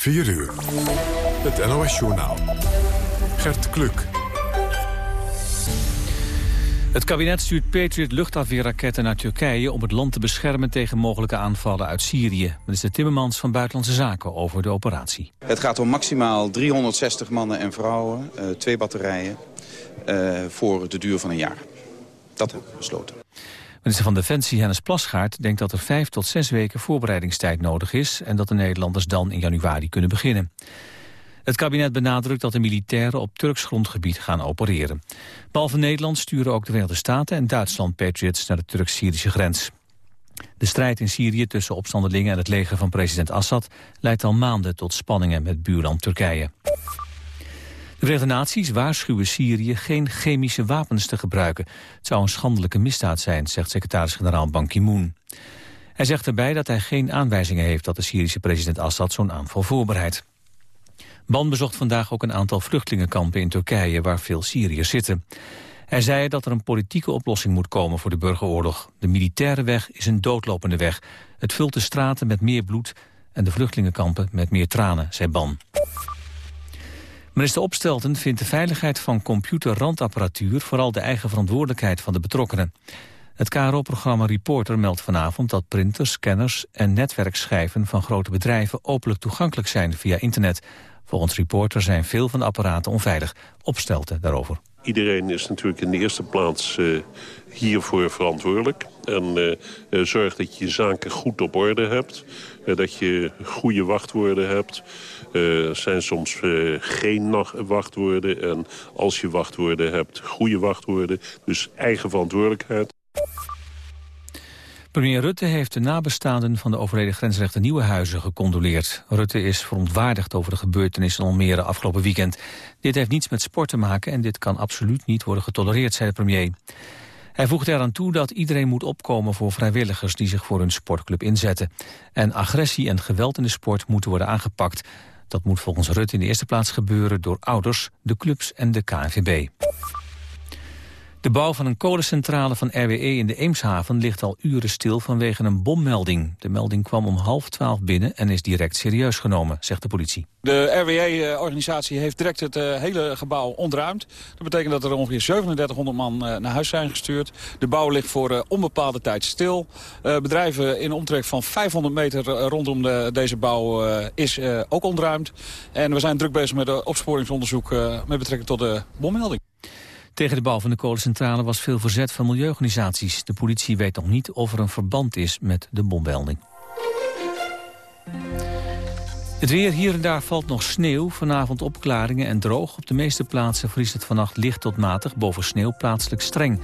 4 uur. Het NOS-journaal. Gert Kluk. Het kabinet stuurt Patriot luchtafweerraketten naar Turkije... om het land te beschermen tegen mogelijke aanvallen uit Syrië. Minister Timmermans van Buitenlandse Zaken over de operatie. Het gaat om maximaal 360 mannen en vrouwen, uh, twee batterijen... Uh, voor de duur van een jaar. Dat hebben we besloten. Minister van Defensie Hennis Plasgaard denkt dat er vijf tot zes weken voorbereidingstijd nodig is... en dat de Nederlanders dan in januari kunnen beginnen. Het kabinet benadrukt dat de militairen op Turks grondgebied gaan opereren. Behalve Nederland sturen ook de Verenigde Staten en Duitsland Patriots naar de Turks-Syrische grens. De strijd in Syrië tussen opstandelingen en het leger van president Assad leidt al maanden tot spanningen met buurland Turkije. De Verenigde Naties waarschuwen Syrië geen chemische wapens te gebruiken. Het zou een schandelijke misdaad zijn, zegt secretaris-generaal Ban Ki-moon. Hij zegt erbij dat hij geen aanwijzingen heeft dat de Syrische president Assad zo'n aanval voorbereidt. Ban bezocht vandaag ook een aantal vluchtelingenkampen in Turkije waar veel Syriërs zitten. Hij zei dat er een politieke oplossing moet komen voor de burgeroorlog. De militaire weg is een doodlopende weg. Het vult de straten met meer bloed en de vluchtelingenkampen met meer tranen, zei Ban. Minister Opstelten vindt de veiligheid van computerrandapparatuur vooral de eigen verantwoordelijkheid van de betrokkenen. Het KRO-programma Reporter meldt vanavond dat printers, scanners en netwerkschijven van grote bedrijven openlijk toegankelijk zijn via internet. Volgens Reporter zijn veel van de apparaten onveilig. Opstelten daarover. Iedereen is natuurlijk in de eerste plaats uh, hiervoor verantwoordelijk. En uh, zorg dat je zaken goed op orde hebt. dat je goede wachtwoorden hebt. Er zijn soms geen wachtwoorden. En als je wachtwoorden hebt, goede wachtwoorden. Dus eigen verantwoordelijkheid. Premier Rutte heeft de nabestaanden van de overleden grensrechter Nieuwenhuizen gecondoleerd. Rutte is verontwaardigd over de gebeurtenissen in Almere afgelopen weekend. Dit heeft niets met sport te maken en dit kan absoluut niet worden getolereerd, zei de premier. Hij voegt eraan toe dat iedereen moet opkomen voor vrijwilligers die zich voor hun sportclub inzetten. En agressie en geweld in de sport moeten worden aangepakt. Dat moet volgens Rutte in de eerste plaats gebeuren door ouders, de clubs en de KNVB. De bouw van een kolencentrale van RWE in de Eemshaven ligt al uren stil vanwege een bommelding. De melding kwam om half twaalf binnen en is direct serieus genomen, zegt de politie. De RWE-organisatie heeft direct het uh, hele gebouw ontruimd. Dat betekent dat er ongeveer 3700 man uh, naar huis zijn gestuurd. De bouw ligt voor uh, onbepaalde tijd stil. bedrijven in omtrek van 500 meter rondom de, deze bouw is ook ontruimd. En we zijn druk bezig met opsporingsonderzoek met betrekking tot de bommelding. Tegen de bouw van de kolencentrale was veel verzet van milieuorganisaties. De politie weet nog niet of er een verband is met de bommelding. Het weer hier en daar valt nog sneeuw. Vanavond opklaringen en droog. Op de meeste plaatsen vriest het vannacht licht tot matig. Boven sneeuw plaatselijk streng.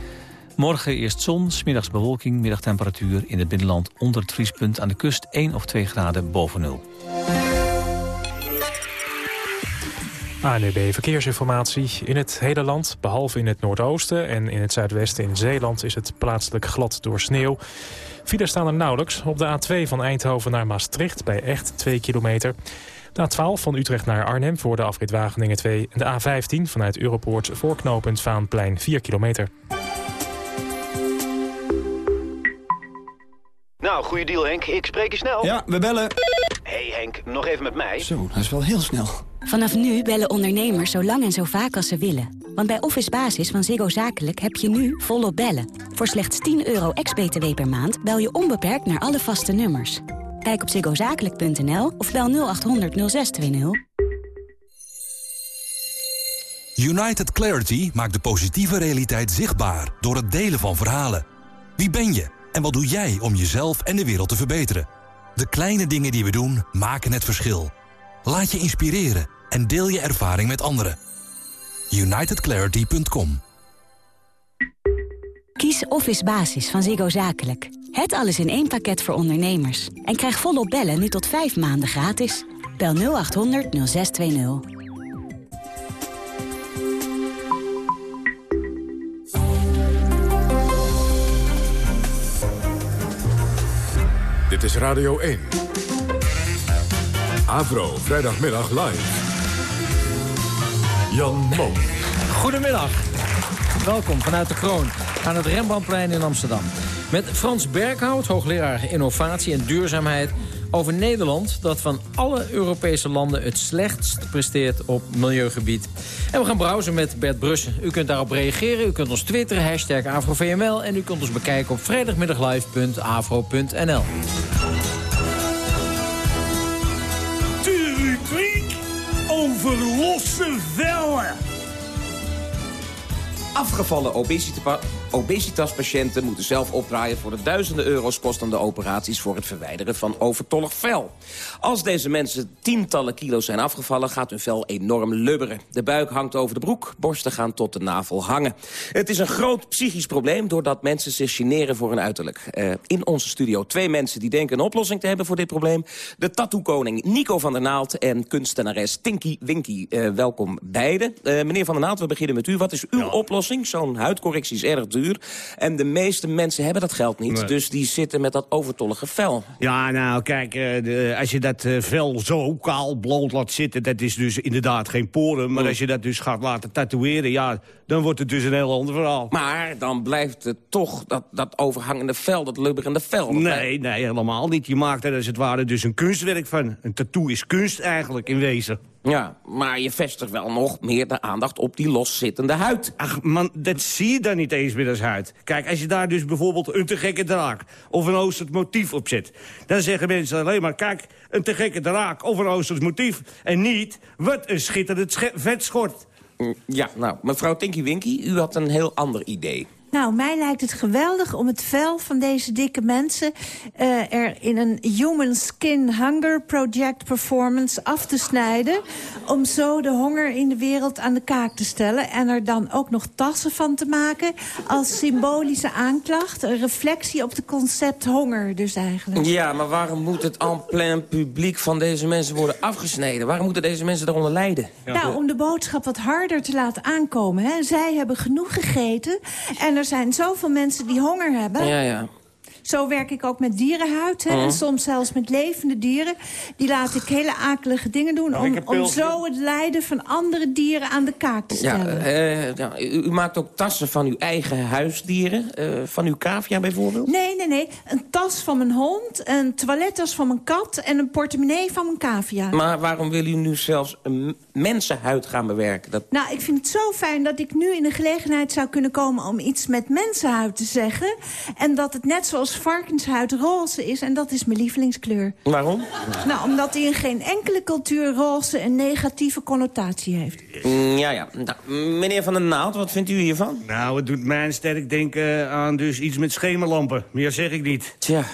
Morgen eerst zon, smiddags bewolking, middagtemperatuur in het binnenland onder het vriespunt. Aan de kust 1 of 2 graden boven nul. ANUB Verkeersinformatie. In het hele land, behalve in het noordoosten en in het zuidwesten in Zeeland... is het plaatselijk glad door sneeuw. Files staan er nauwelijks. Op de A2 van Eindhoven naar Maastricht bij echt 2 kilometer. De A12 van Utrecht naar Arnhem voor de afrit Wageningen 2. En de A15 vanuit Europoort voorknopend Vaanplein 4 kilometer. Nou, goede deal Henk. Ik spreek je snel. Ja, we bellen. hey Henk, nog even met mij. Zo, dat is wel heel snel. Vanaf nu bellen ondernemers zo lang en zo vaak als ze willen. Want bij Office Basis van Ziggo Zakelijk heb je nu volop bellen. Voor slechts 10 euro ex-BTW per maand bel je onbeperkt naar alle vaste nummers. Kijk op ziggozakelijk.nl of bel 0800 0620. United Clarity maakt de positieve realiteit zichtbaar door het delen van verhalen. Wie ben je en wat doe jij om jezelf en de wereld te verbeteren? De kleine dingen die we doen maken het verschil. Laat je inspireren en deel je ervaring met anderen. UnitedClarity.com Kies Office Basis van Ziggo Zakelijk. Het alles in één pakket voor ondernemers. En krijg volop bellen nu tot vijf maanden gratis. Bel 0800 0620. Dit is Radio 1. Avro, vrijdagmiddag live. Jan Mom. Goedemiddag. Welkom vanuit de Kroon aan het Rembrandtplein in Amsterdam. Met Frans Berghout, hoogleraar innovatie en duurzaamheid over Nederland... dat van alle Europese landen het slechtst presteert op milieugebied. En we gaan browsen met Bert Brussen. U kunt daarop reageren, u kunt ons twitteren, hashtag AfroVML... en u kunt ons bekijken op vrijdagmiddaglive.afro.nl. De rubriek over losse vellen. Afgevallen obesita obesitaspatiënten moeten zelf opdraaien... voor de duizenden euro's kostende operaties... voor het verwijderen van overtollig vel. Als deze mensen tientallen kilo's zijn afgevallen... gaat hun vel enorm lubberen. De buik hangt over de broek, borsten gaan tot de navel hangen. Het is een groot psychisch probleem... doordat mensen zich generen voor hun uiterlijk. Uh, in onze studio twee mensen die denken een oplossing te hebben voor dit probleem. De tattoo-koning Nico van der Naald en kunstenares Tinky Winky. Uh, welkom beiden. Uh, meneer van der Naald, we beginnen met u. Wat is uw ja. oplossing? Zo'n huidcorrectie is erg En de meeste mensen hebben dat geld niet. Nee. Dus die zitten met dat overtollige vel. Ja, nou, kijk, uh, de, als je dat uh, vel zo kaal bloot laat zitten... dat is dus inderdaad geen poren. Maar mm. als je dat dus gaat laten tatoeëren... ja, dan wordt het dus een heel ander verhaal. Maar dan blijft het toch dat, dat overhangende vel, dat lubberende vel. Nee, nee, helemaal niet. Je maakt er als het ware dus een kunstwerk van. Een tattoo is kunst eigenlijk, in wezen. Ja, maar je vestigt wel nog meer de aandacht op die loszittende huid. Ach man, dat zie je dan niet eens meer als huid. Kijk, als je daar dus bijvoorbeeld een te gekke draak of een oosters motief op zet... dan zeggen mensen alleen maar, kijk, een te gekke draak of een oosters motief... en niet, wat een schitterend vetschort. Ja, nou, mevrouw Tinky Winky, u had een heel ander idee. Nou, mij lijkt het geweldig om het vel van deze dikke mensen... Uh, er in een Human Skin Hunger Project performance af te snijden... om zo de honger in de wereld aan de kaak te stellen... en er dan ook nog tassen van te maken als symbolische aanklacht. Een reflectie op het concept honger dus eigenlijk. Ja, maar waarom moet het en plein publiek van deze mensen worden afgesneden? Waarom moeten deze mensen daaronder lijden? Ja. Nou, om de boodschap wat harder te laten aankomen. Hè. Zij hebben genoeg gegeten en er zijn zoveel mensen die honger hebben. Ja, ja. Zo werk ik ook met dierenhuid. Hè. En soms zelfs met levende dieren. Die laat ik hele akelige dingen doen... om, om zo het lijden van andere dieren aan de kaak te stellen. Ja, uh, ja, u, u, maakt ook tassen van uw eigen huisdieren. Uh, van uw cavia bijvoorbeeld? Nee, nee, nee. Een tas van mijn hond, een toilettas van mijn kat... en een portemonnee van mijn cavia. Maar waarom wil u nu zelfs een mensenhuid gaan bewerken? Dat... Nou, ik vind het zo fijn dat ik nu in de gelegenheid zou kunnen komen... om iets met mensenhuid te zeggen. En dat het net zoals varkenshuid roze is. En dat is mijn lievelingskleur. Waarom? Nou, omdat hij in geen enkele cultuur roze een negatieve connotatie heeft. Mm, ja, ja. Nou, meneer Van der Naald, wat vindt u hiervan? Nou, het doet mij sterk denken aan dus iets met schemerlampen. Meer zeg ik niet. Tja.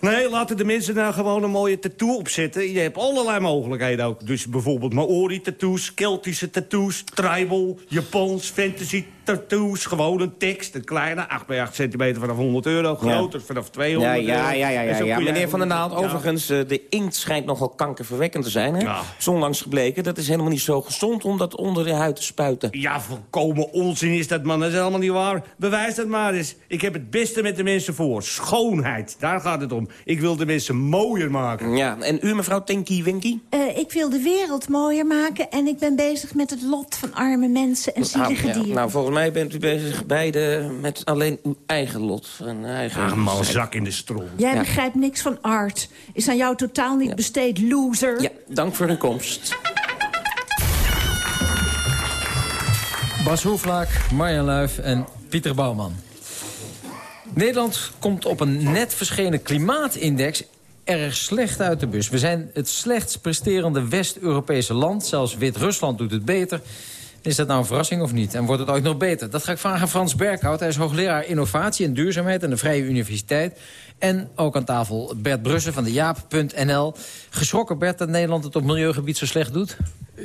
Nee, laten de mensen nou gewoon een mooie tattoo opzetten. Je hebt allerlei mogelijkheden ook. Dus bijvoorbeeld Maori-tattoos, Keltische tattoos, tribal, Japans, fantasy tattoos. Gewoon een tekst, een kleine, 8 bij 8 centimeter vanaf 100 euro. Groter ja. vanaf 200 ja, ja, ja, ja, ja, ja. Meneer Van der Naald, ja. overigens, de inkt schijnt nogal kankerverwekkend te zijn. Hè? Ja. Zonlangs gebleken, dat is helemaal niet zo gezond om dat onder de huid te spuiten. Ja, volkomen onzin is dat, man. Dat is helemaal niet waar. Bewijs dat maar eens. Ik heb het beste met de mensen voor. Schoonheid, daar gaat het om. Ik wil de mensen mooier maken. Ja, en u, mevrouw Tinky Winky? Uh, ik wil de wereld mooier maken en ik ben bezig met het lot van arme mensen en zielige ah, ja. dieren. Nou, volgens mij bent u bezig beide met alleen uw eigen lot. Een eigen Ach, man, zak in de stroom. Jij ja. begrijpt niks van art. Is aan jou totaal niet ja. besteed, loser. Ja, dank voor uw komst. Bas Hoeflaak, Marjan Luif en Pieter Bouwman. Nederland komt op een net verschenen klimaatindex erg slecht uit de bus. We zijn het slechtst presterende West-Europese land. Zelfs Wit-Rusland doet het beter. Is dat nou een verrassing of niet? En wordt het ooit nog beter? Dat ga ik vragen aan Frans Berkhout. Hij is hoogleraar innovatie en duurzaamheid aan de Vrije Universiteit. En ook aan tafel Bert Brussen van de Jaap.nl. Geschrokken Bert dat Nederland het op milieugebied zo slecht doet?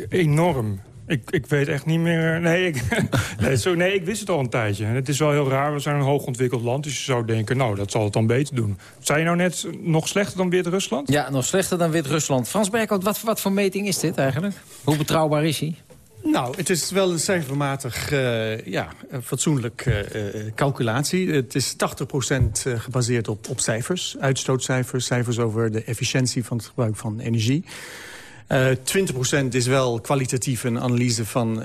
Enorm. Ik, ik weet echt niet meer... Nee ik, nee, zo, nee, ik wist het al een tijdje. Het is wel heel raar, we zijn een hoogontwikkeld land... dus je zou denken, nou, dat zal het dan beter doen. Zijn je nou net nog slechter dan Wit-Rusland? Ja, nog slechter dan Wit-Rusland. Frans Berkhout, wat, wat voor meting is dit eigenlijk? Hoe betrouwbaar is hij? Nou, het is wel een cijfermatig, uh, ja, fatsoenlijk uh, calculatie. Het is 80% gebaseerd op, op cijfers, uitstootcijfers... cijfers over de efficiëntie van het gebruik van energie... Uh, 20% is wel kwalitatief een analyse van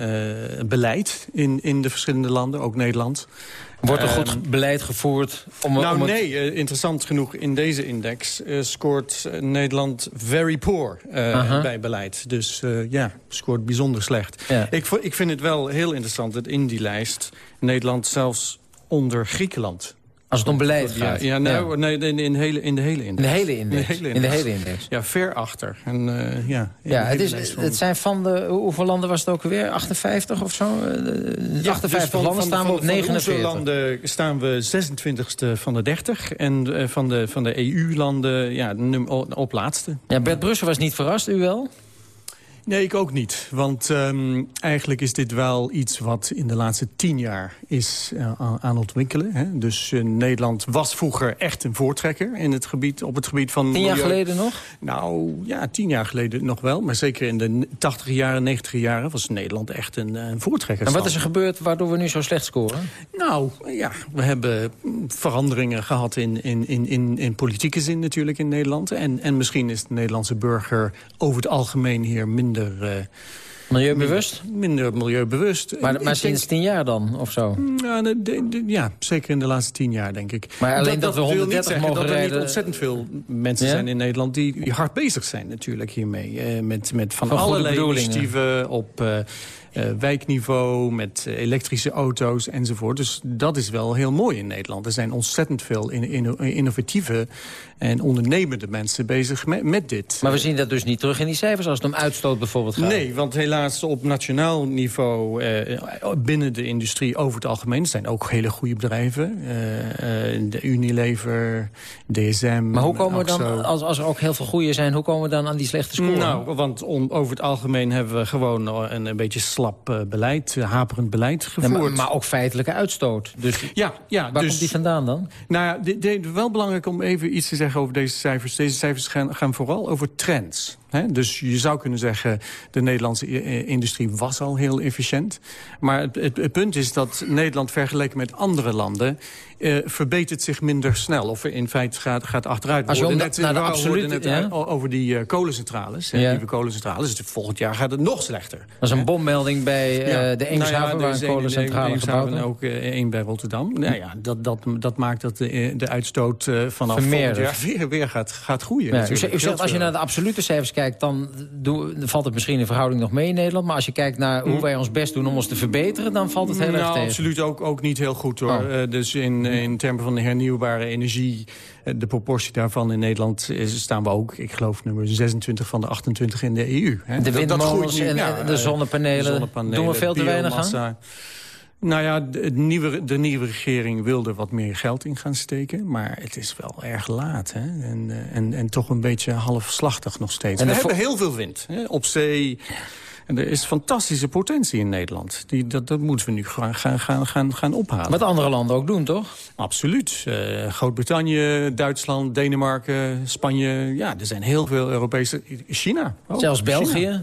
beleid in, in de verschillende landen, ook Nederland. Wordt er goed um, beleid gevoerd? Om, nou om het... nee, uh, interessant genoeg in deze index scoort Nederland very poor -huh. bij beleid. Dus ja, scoort bijzonder slecht. Ja. Ik, ik vind het wel heel interessant dat in die lijst Nederland zelfs onder Griekenland als het om beleid gaat? Ja, nou, ja. nee, in, in, hele, in de hele index. In de hele index? In de hele index. In de hele index. Ja, ver achter. En, uh, ja, ja het, is, van... het zijn van de... Hoeveel landen was het ook weer? 58 of zo? Ja, 58 dus van, landen van, staan we op 49. Van landen staan we 26e van de 30. En uh, van de, van de EU-landen ja, op laatste. Ja, Bert Brussel was niet verrast, u wel? Nee, ik ook niet. Want um, eigenlijk is dit wel iets wat in de laatste tien jaar is uh, aan ontwikkelen. Hè? Dus uh, Nederland was vroeger echt een voortrekker in het gebied, op het gebied van... Tien jaar milieu. geleden nog? Nou, ja, tien jaar geleden nog wel. Maar zeker in de tachtige jaren, negentige jaren was Nederland echt een, een voortrekker. En wat is er gebeurd waardoor we nu zo slecht scoren? Nou, ja, we hebben veranderingen gehad in, in, in, in, in politieke zin natuurlijk in Nederland. En, en misschien is de Nederlandse burger over het algemeen hier minder minder... Milieubewust? Minder, milieubewust. Maar, maar sinds denk, tien jaar dan, of zo? Ja, de, de, de, ja, zeker in de laatste tien jaar, denk ik. Maar alleen dat, dat, dat we 130 mogen dat er rijden... niet ontzettend veel mensen ja? zijn in Nederland... die, hard bezig zijn natuurlijk hiermee. Uh, met, met van, van allerlei initiatieven op... Uh, uh, wijkniveau, met uh, elektrische auto's enzovoort. Dus dat is wel heel mooi in Nederland. Er zijn ontzettend veel in, in, innovatieve en ondernemende mensen bezig met, met, dit. Maar we zien dat dus niet terug in die cijfers als het om uitstoot bijvoorbeeld gaat? Nee, want helaas op nationaal niveau uh, binnen de industrie over het algemeen... zijn ook hele goede bedrijven. de Unilever, DSM, Maar hoe komen we dan, als, als er ook heel veel goede zijn... hoe komen we dan aan die slechte score? Nou, want om, over het algemeen hebben we gewoon een, een beetje slap uh, beleid, haperend beleid gevoerd. Ja, maar, maar, ook feitelijke uitstoot. Dus ja, ja, waar dus, komt die vandaan dan? Nou ja, dit, dit, wel belangrijk om even iets te zeggen over deze cijfers. Deze cijfers gaan, gaan vooral over trends. Dus je zou kunnen zeggen, de Nederlandse industrie was al heel efficiënt. Maar het, het punt is dat Nederland vergeleken met andere landen... Uh, verbetert zich minder snel. Of in feite gaat, gaat achteruit. Als je om net, naar de absolute, net ja? over die uh, kolencentrales. Ja. Nieuwe kolencentrales. Dus volgend jaar gaat het nog slechter. Dat is een bommelding bij ja. de Eemshaven... Nou ja, waar een kolencentrale gebouwd En ook één bij Rotterdam. Nou ja, dat, dat, dat maakt dat de, de uitstoot vanaf volgend jaar weer, weer gaat, gaat groeien. U, u zegt, als je naar de absolute cijfers kijkt... dan doe, valt het misschien in verhouding nog mee in Nederland. Maar als je kijkt naar hoe wij ons best doen om ons te verbeteren... dan valt het heel nou, erg tegen. absoluut ook, ook niet heel goed hoor. Oh. Dus in, in termen van de hernieuwbare energie... de proportie daarvan in Nederland is, staan we ook... ik geloof nummer 26 van de 28 in de EU. Hè. De windmolens en ja, de, zonnepanelen, de zonnepanelen. Doen we veel te weinig aan? Nou ja, de nieuwe, de nieuwe regering wilde wat meer geld in gaan steken. Maar het is wel erg laat. Hè? En, en, en toch een beetje halfslachtig nog steeds. En we hebben heel veel wind. Hè? Op zee, en er is fantastische potentie in Nederland. Die, dat, dat moeten we nu gaan, gaan, gaan, gaan ophalen. Wat andere landen ook doen, toch? Absoluut. Uh, Groot-Brittannië, Duitsland, Denemarken, Spanje. Ja, er zijn heel veel Europese... China. Ook. Zelfs België. China.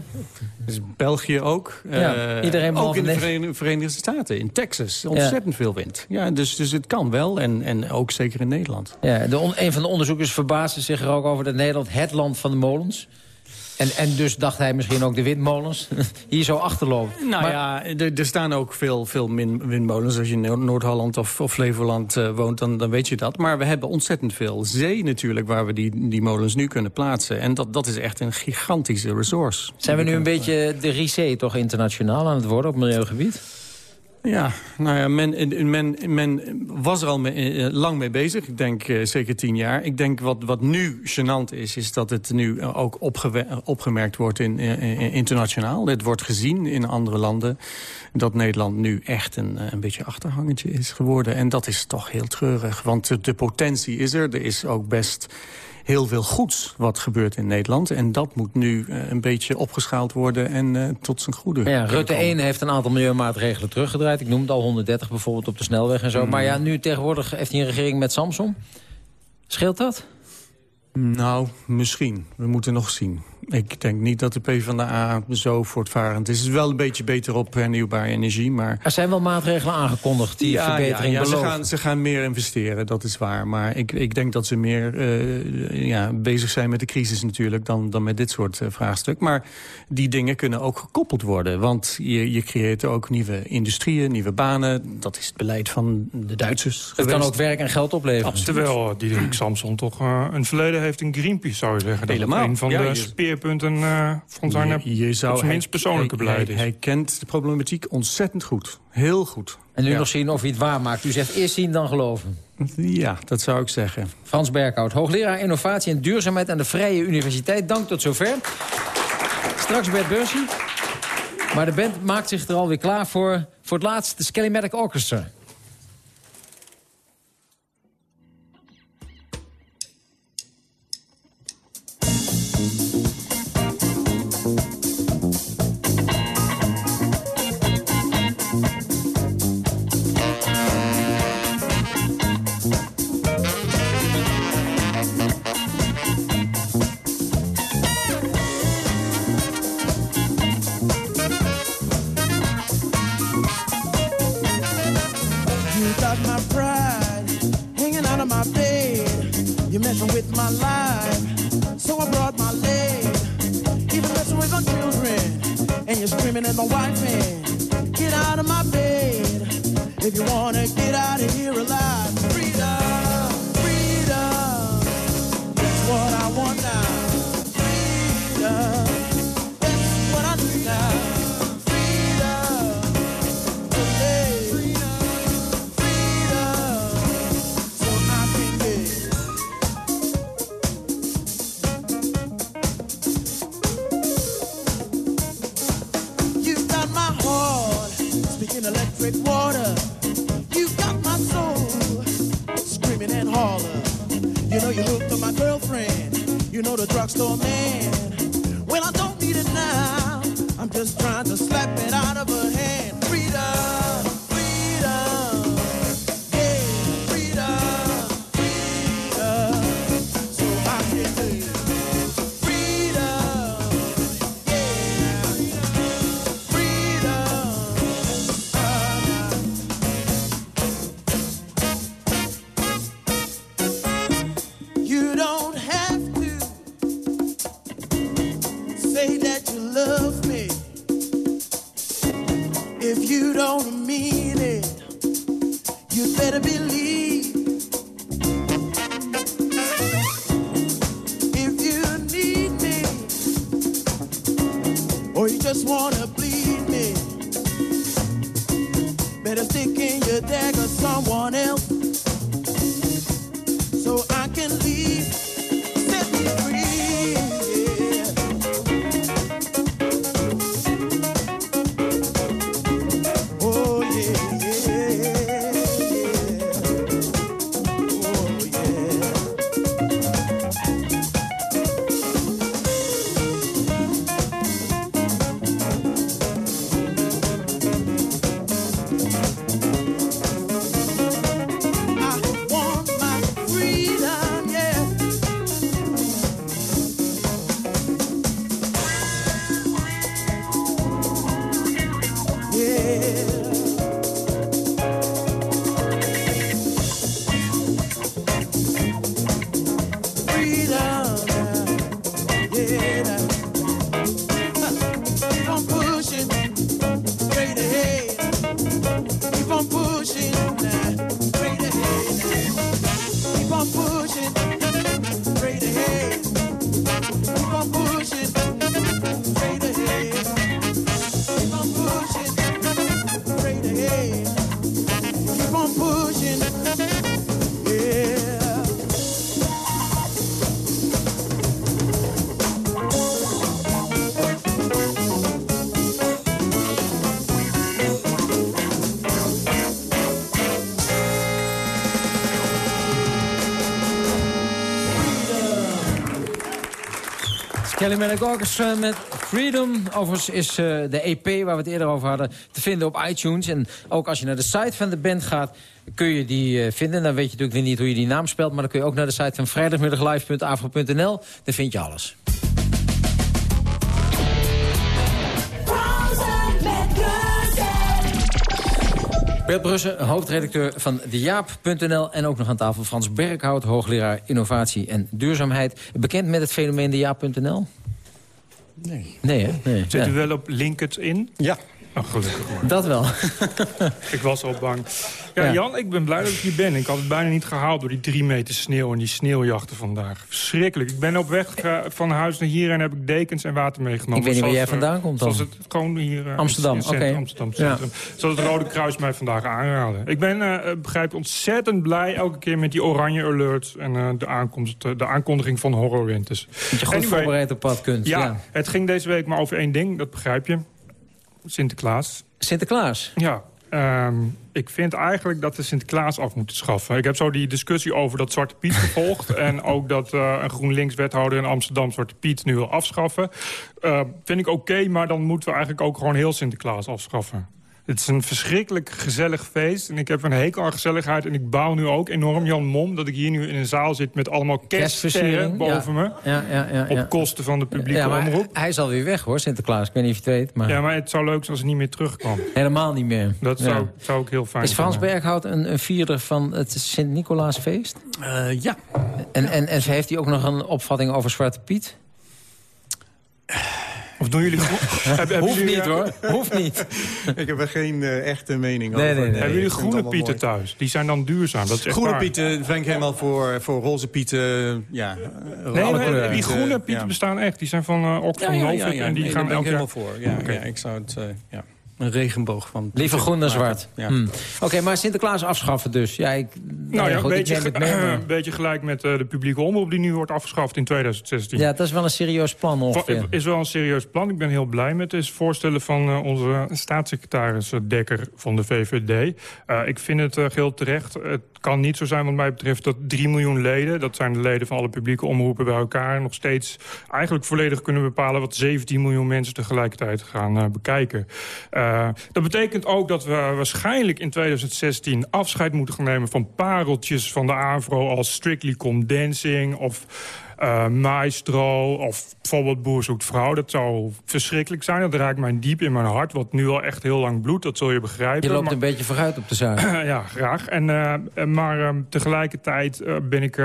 Dus België ook. Ja, uh, iedereen ook in de Verenigde, Verenigde Staten, in Texas. Ontzettend ja. veel wind. Ja, dus, dus het kan wel. En, en ook zeker in Nederland. Ja, de on, een van de onderzoekers verbaasde zich er ook over dat Nederland het land van de molens en, en dus dacht hij misschien ook de windmolens hier zo achterlopen. Nou maar... ja, er, er, staan ook veel, veel min, windmolens. Als je in Noord-Holland of, of Flevoland uh, woont, dan, dan weet je dat. Maar we hebben ontzettend veel zee natuurlijk... waar we die, die molens nu kunnen plaatsen. En dat, dat is echt een gigantische resource. Zijn we nu een beetje de Ricé toch internationaal aan het worden op milieugebied? Ja, nou ja, men, men, men was er al mee, lang mee bezig. Ik denk uh, zeker tien jaar. Ik denk wat, wat nu gênant is, is dat het nu ook opgemerkt wordt in, internationaal. Het wordt gezien in andere landen dat Nederland nu echt een, een beetje achterhangetje is geworden. En dat is toch heel treurig, want de potentie is er. Er is ook best heel veel goeds wat gebeurt in Nederland. En dat moet nu uh, een beetje opgeschaald worden en uh, tot zijn goede. Ja, Rutte 1 heeft een aantal milieumaatregelen teruggedraaid. Ik noemde al 130 bijvoorbeeld op de snelweg en zo. Mm. Maar ja, nu tegenwoordig heeft hij een regering met Samsung. Scheelt dat? Nou, misschien. We moeten nog zien. Ik denk niet dat de PvdA zo voortvarend is. Het is wel een beetje beter op hernieuwbare energie, maar... Er zijn wel maatregelen aangekondigd die ja, verbetering ja, ja, beloven. Ze gaan, ze gaan meer investeren, dat is waar. Maar ik, ik denk dat ze meer uh, ja, bezig zijn met de crisis natuurlijk... dan, dan met dit soort uh, vraagstuk. Maar die dingen kunnen ook gekoppeld worden. Want je, je creëert ook nieuwe industrieën, nieuwe banen. Dat is het beleid van de Duitsers Het kan ook werk en geld opleveren. Absoluut. Terwijl Diederik Samson toch uh, een verleden heeft in Greenpeace, zou je zeggen. Dat Helemaal. een van ja, de uh, van zijn je, je zou, zijn minst persoonlijke hij, beleid hij, is. Hij kent de problematiek ontzettend goed. Heel goed. En nu ja. nog zien of hij het waarmaakt. U zegt eerst zien, dan geloven. Ja, dat zou ik zeggen. Frans Berkhout, hoogleraar innovatie en duurzaamheid... aan de Vrije Universiteit. Dank tot zover. Straks Bert Bursie. Maar de band maakt zich er alweer klaar voor... voor het laatste Skellymatic Orchestra. With my life. So I brought my leg, even messing with my children. And you're screaming at my wife and get out of my bed. If you wanna get out of here alive, water. You got my soul screaming and holler. You know you hooked on my girlfriend. You know the drugstore man. Well, I don't need it now. I'm just trying to slap it out of her hand. Skellymatic Orchestra met Freedom. Overigens is eh, de EP waar we het eerder over hadden te vinden op iTunes. En ook als je naar de site van de band gaat, kun je die eh, vinden. Dan weet je natuurlijk weer niet hoe je die naam spelt. Maar dan kun je ook naar de site van vrijdagmiddaglive.afro.nl. Daar vind je alles. Bert Brussen, hoofdredacteur van dejaap.nl... en ook nog aan tafel Frans Berghout, hoogleraar innovatie en duurzaamheid. Bekend met het fenomeen dejaap.nl? Nee. Nee, hè? Nee. Zit Ja. u wel op LinkedIn? Ja. Oh, gelukkig maar. Dat wel. ik was al bang. Ja, Ja. Jan, ik ben blij dat ik hier ben. Ik had het bijna niet gehaald door die drie meter sneeuw en die sneeuwjachten vandaag. Verschrikkelijk. Ik ben op weg eh, van huis naar hier en heb ik dekens en water meegenomen. Ik weet niet waar jij eh, vandaan komt dan. Zoals het gewoon hier... eh, Amsterdam, oké. Amsterdam Ja. Zoals het Rode Kruis mij vandaag aanraden. Ik ben, eh, begrijp ontzettend blij elke keer met die oranje alerts... en eh, de, aankomst, eh, de aankondiging van Horror Winters. Dat je goed Anyway, voorbereid op pad kunt. ja, Ja. het ging deze week maar over één ding, dat begrijp je. Sinterklaas. Sinterklaas? Ja. ehm, ik vind eigenlijk dat de Sinterklaas af moeten schaffen. Ik heb zo die discussie over dat Zwarte Piet gevolgd. en ook dat eh, een GroenLinks-wethouder in Amsterdam Zwarte Piet nu wil afschaffen. Eh, vind ik oké, maar dan moeten we eigenlijk ook gewoon heel Sinterklaas afschaffen. Het is een verschrikkelijk gezellig feest. En ik heb een hekel aan gezelligheid. En ik bouw nu ook enorm Jan Mom... dat ik hier nu in een zaal zit met allemaal kerststerren boven ja. me. Ja, ja, ja, ja. Op kosten van de publieke Ja, maar omroep. hij is alweer weg hoor, Sinterklaas. Ik weet niet of je het weet. Maar... Ja, maar het zou leuk zijn als hij niet meer terugkwam. Helemaal niet meer. Dat Ja. zou, zou ik heel fijn Is Frans. Berghout een, een vierder van het Sint-Nicolaasfeest? ja. En, en, en heeft hij ook nog een opvatting over Zwarte Piet? Of doen jullie? Hebben- Hoeft jullie, niet eh, hoor, hoeft niet. Ik heb er geen eh, echte mening Nee, over. nee, nee. Hebben jullie groene pieten mooi. thuis? Die zijn dan duurzaam. Dat is echt Groene waar. pieten ik helemaal voor, voor roze pieten. Ja, Nee, kleuren. die groene pieten Ja. bestaan echt. Die zijn van uh, Oxfam Ja, ja, ja, Novik ja. en die Nee, gaan daar ben ik elk helemaal jaar... voor. Ja, ja, ik zou het... eh, ja. Een regenboog van... Liever groen dan zwart. Ja. Hm. Oké, maar Sinterklaas afschaffen dus. Ja, ik, Nou ja, goed, een ik beetje, neem het mee, maar- een beetje gelijk met eh, de publieke omroep die nu wordt afgeschaft in 2016. Ja, dat is wel een serieus plan ongeveer. is wel een serieus plan. Ik ben heel blij met het voorstellen van eh, onze staatssecretaris eh, Dekker van de VVD. Eh, ik vind het uh, geheel terecht. Het kan niet zo zijn wat mij betreft dat 3 miljoen leden... dat zijn de leden van alle publieke omroepen bij elkaar... nog steeds eigenlijk volledig kunnen bepalen... wat 17 miljoen mensen tegelijkertijd gaan uh, bekijken. Uh, dat betekent ook dat we waarschijnlijk in 2016 afscheid moeten gaan nemen... van pareltjes van de AVRO als Strictly Come Dancing... of uh, Maestro of bijvoorbeeld Boer zoekt vrouw. Dat zou verschrikkelijk zijn. Dat raakt mij diep in mijn hart. Wat nu al echt heel lang bloedt, dat zul je begrijpen. Je loopt maar, een beetje vooruit op de zaak. ja, graag. En, uh, maar uh, tegelijkertijd ben ik,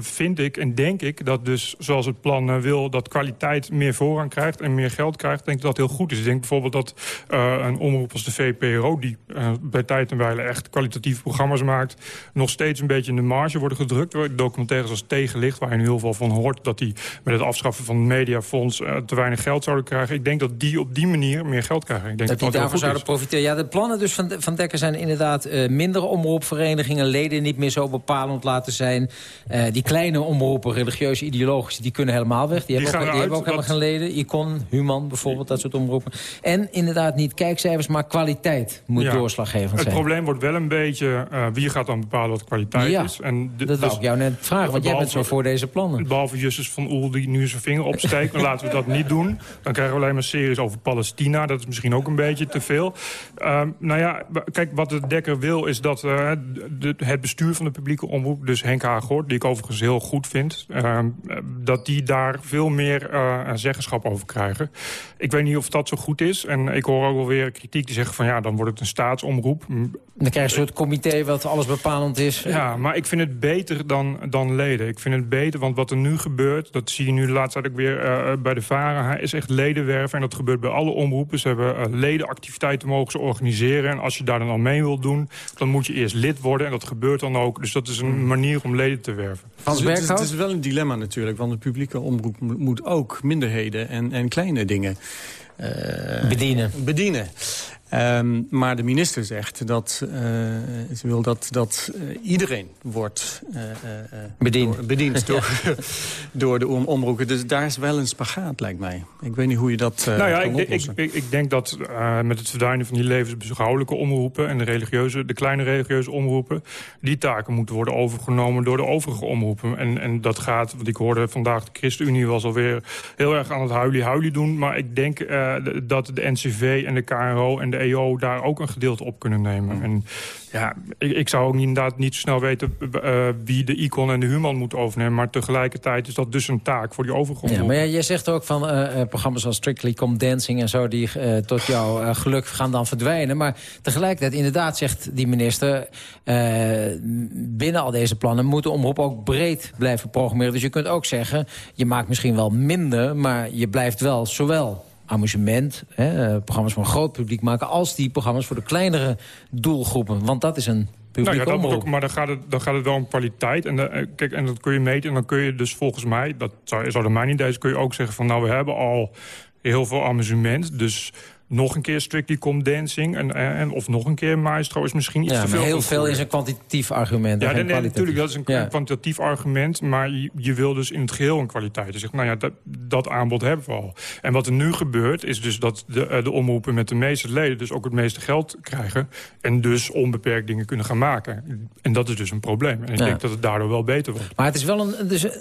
vind ik en denk ik dat dus zoals het plan wil... dat kwaliteit meer voorrang krijgt en meer geld krijgt. denk ik dat dat heel goed is. Ik denk bijvoorbeeld dat een omroep als de VPRO... die bij tijd en wijle echt kwalitatieve programma's maakt... nog steeds een beetje in de marge worden gedrukt. Documentaires als Tegenlicht, waar je nu heel veel van hoort... dat die met het afschaffen van het mediafonds uh, te weinig geld zouden krijgen. Ik denk dat die op die manier meer geld krijgen. Ik denk dat, dat, die daarvan zouden profiteren. Ja, de plannen dus van, van Dekker zijn inderdaad uh, mindere omroepverenigingen... leden niet meer zo bepalend laten zijn. Uh, die kleine omroepen, religieuze, ideologische, die kunnen helemaal weg. Die, die hebben, ook, die hebben ook helemaal geen leden. Icon, Human bijvoorbeeld, dat soort omroepen. En inderdaad niet kijkcijfers, maar kwaliteit moet ja, doorslaggevend zijn. Het probleem wordt wel een beetje... wie gaat dan bepalen wat kwaliteit ja, is? En dat wou ik jou net vragen, want jij bent zo voor deze plannen. Behalve Justus van Oel die nu zijn vinger opsteekt. maar laten we dat niet doen. Dan krijgen we alleen maar series over Palestina. Dat is misschien ook een beetje te veel. Uh, nou ja, kijk, wat de Dekker wil is dat uh, de, het bestuur van de publieke omroep... dus Henk Haaghoort, die ik overigens heel goed vind... Uh, dat die daar veel meer uh, zeggenschap over krijgen. Ik weet niet of dat zo goed is. En ik hoor ook wel weer kritiek die zeggen van... ja, dan wordt het een staatsomroep. Dan krijg je een soort comité wat alles bepalend is. Ja, maar ik vind het beter dan, dan leden. Ik vind het beter, want wat er nu gebeurt... dat zie je nu tijd ook weer uh, bij de VARA... is echt ledenwerven en dat gebeurt bij alle omroepen. Ze hebben uh, ledenactiviteiten mogen ze organiseren. En als je daar dan al mee wilt doen, dan moet je eerst lid worden. En dat gebeurt dan ook. Dus dat is een manier om leden te werven. Dus het, is, het is wel een dilemma natuurlijk, want de publieke omroep moet ook minderheden en, en kleine dingen... Uh, bedienen. bedienen. Um, maar de minister zegt dat uh, ze wil dat, dat uh, iedereen wordt uh, bediend, door, bediend door, door de om omroepen. Dus daar is wel een spagaat, lijkt mij. Ik weet niet hoe je dat nou ja, kan ik, ik, ik, ik, denk dat met het verdwijnen van die levensbeschouwelijke omroepen... en de, religieuze, de kleine religieuze omroepen... die taken moeten worden overgenomen door de overige omroepen. En, en dat gaat, want ik hoorde vandaag de ChristenUnie was alweer heel erg aan het huilie-huilie doen. Maar ik denk dat de NCV en de KRO en de EO daar ook een gedeelte op kunnen nemen. En ja, ik, ik zou ook inderdaad niet zo snel weten uh, wie de icon en de human moet overnemen. Maar tegelijkertijd is dat dus een taak voor die overgrond. Ja, maar ja, jij zegt ook van uh, programma's als Strictly Come Dancing en zo... die uh, tot jouw geluk gaan dan verdwijnen. Maar tegelijkertijd, inderdaad, zegt die minister... binnen al deze plannen moet de omroep ook breed blijven programmeren. Dus je kunt ook zeggen, je maakt misschien wel minder... maar je blijft wel zowel amusement, hè, programma's voor een groot publiek maken... als die programma's voor de kleinere doelgroepen. Want dat is een nou ja, dat ook, maar dan gaat, het, dan gaat het wel om kwaliteit. En, de, kijk, en dat kun je meten. En dan kun je dus volgens mij, dat zou, zou de mij niet deze, kun je ook zeggen van... nou, we hebben al heel veel amusement. Dus nog een keer Strictly Come Dancing... En, en, of nog een keer Maestro is misschien iets ja, te veel. heel veel is een kwantitatief argument. Ja, nee, natuurlijk, dat is een kwantitatief argument... maar je, je, wil dus in het geheel een kwaliteit. Dus zeg, nou ja, dat, dat, aanbod hebben we al. En wat er nu gebeurt, is dus dat de, eh, de omroepen met de meeste leden... dus ook het meeste geld krijgen... en dus onbeperkt dingen kunnen gaan maken. En dat is dus een probleem. En ik denk dat het daardoor wel beter wordt. Maar het is wel een, dus, er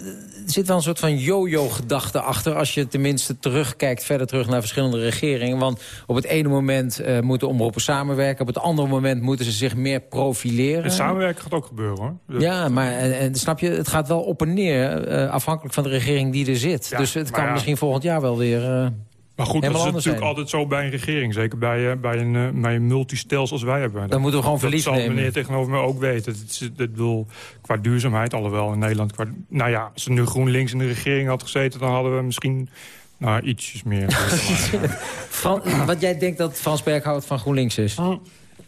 zit wel een soort van yo-yo-gedachte achter... als je tenminste terugkijkt, verder terug naar verschillende regeringen. Want op het ene moment uh, moeten omroepen samenwerken. Op het andere moment moeten ze zich meer profileren. Het samenwerken gaat ook gebeuren, hoor. ja, maar en, snap je, het gaat wel op en neer. Uh, afhankelijk van de regering die er zit. dus het kan misschien volgend jaar wel weer... Uh, maar goed, dat is natuurlijk zijn. altijd zo bij een regering. Zeker bij, bij, een, bij een multistelsel als wij hebben. Dan moeten we gewoon verliefd nemen. Dat zal meneer tegenover me ook weten. Het, het bedoel, qua duurzaamheid, alhoewel in Nederland... Qua, nou ja, als er nu GroenLinks in de regering had gezeten... dan hadden we misschien nou, ietsjes meer. Van, wat jij denkt dat Frans Berghout van GroenLinks is?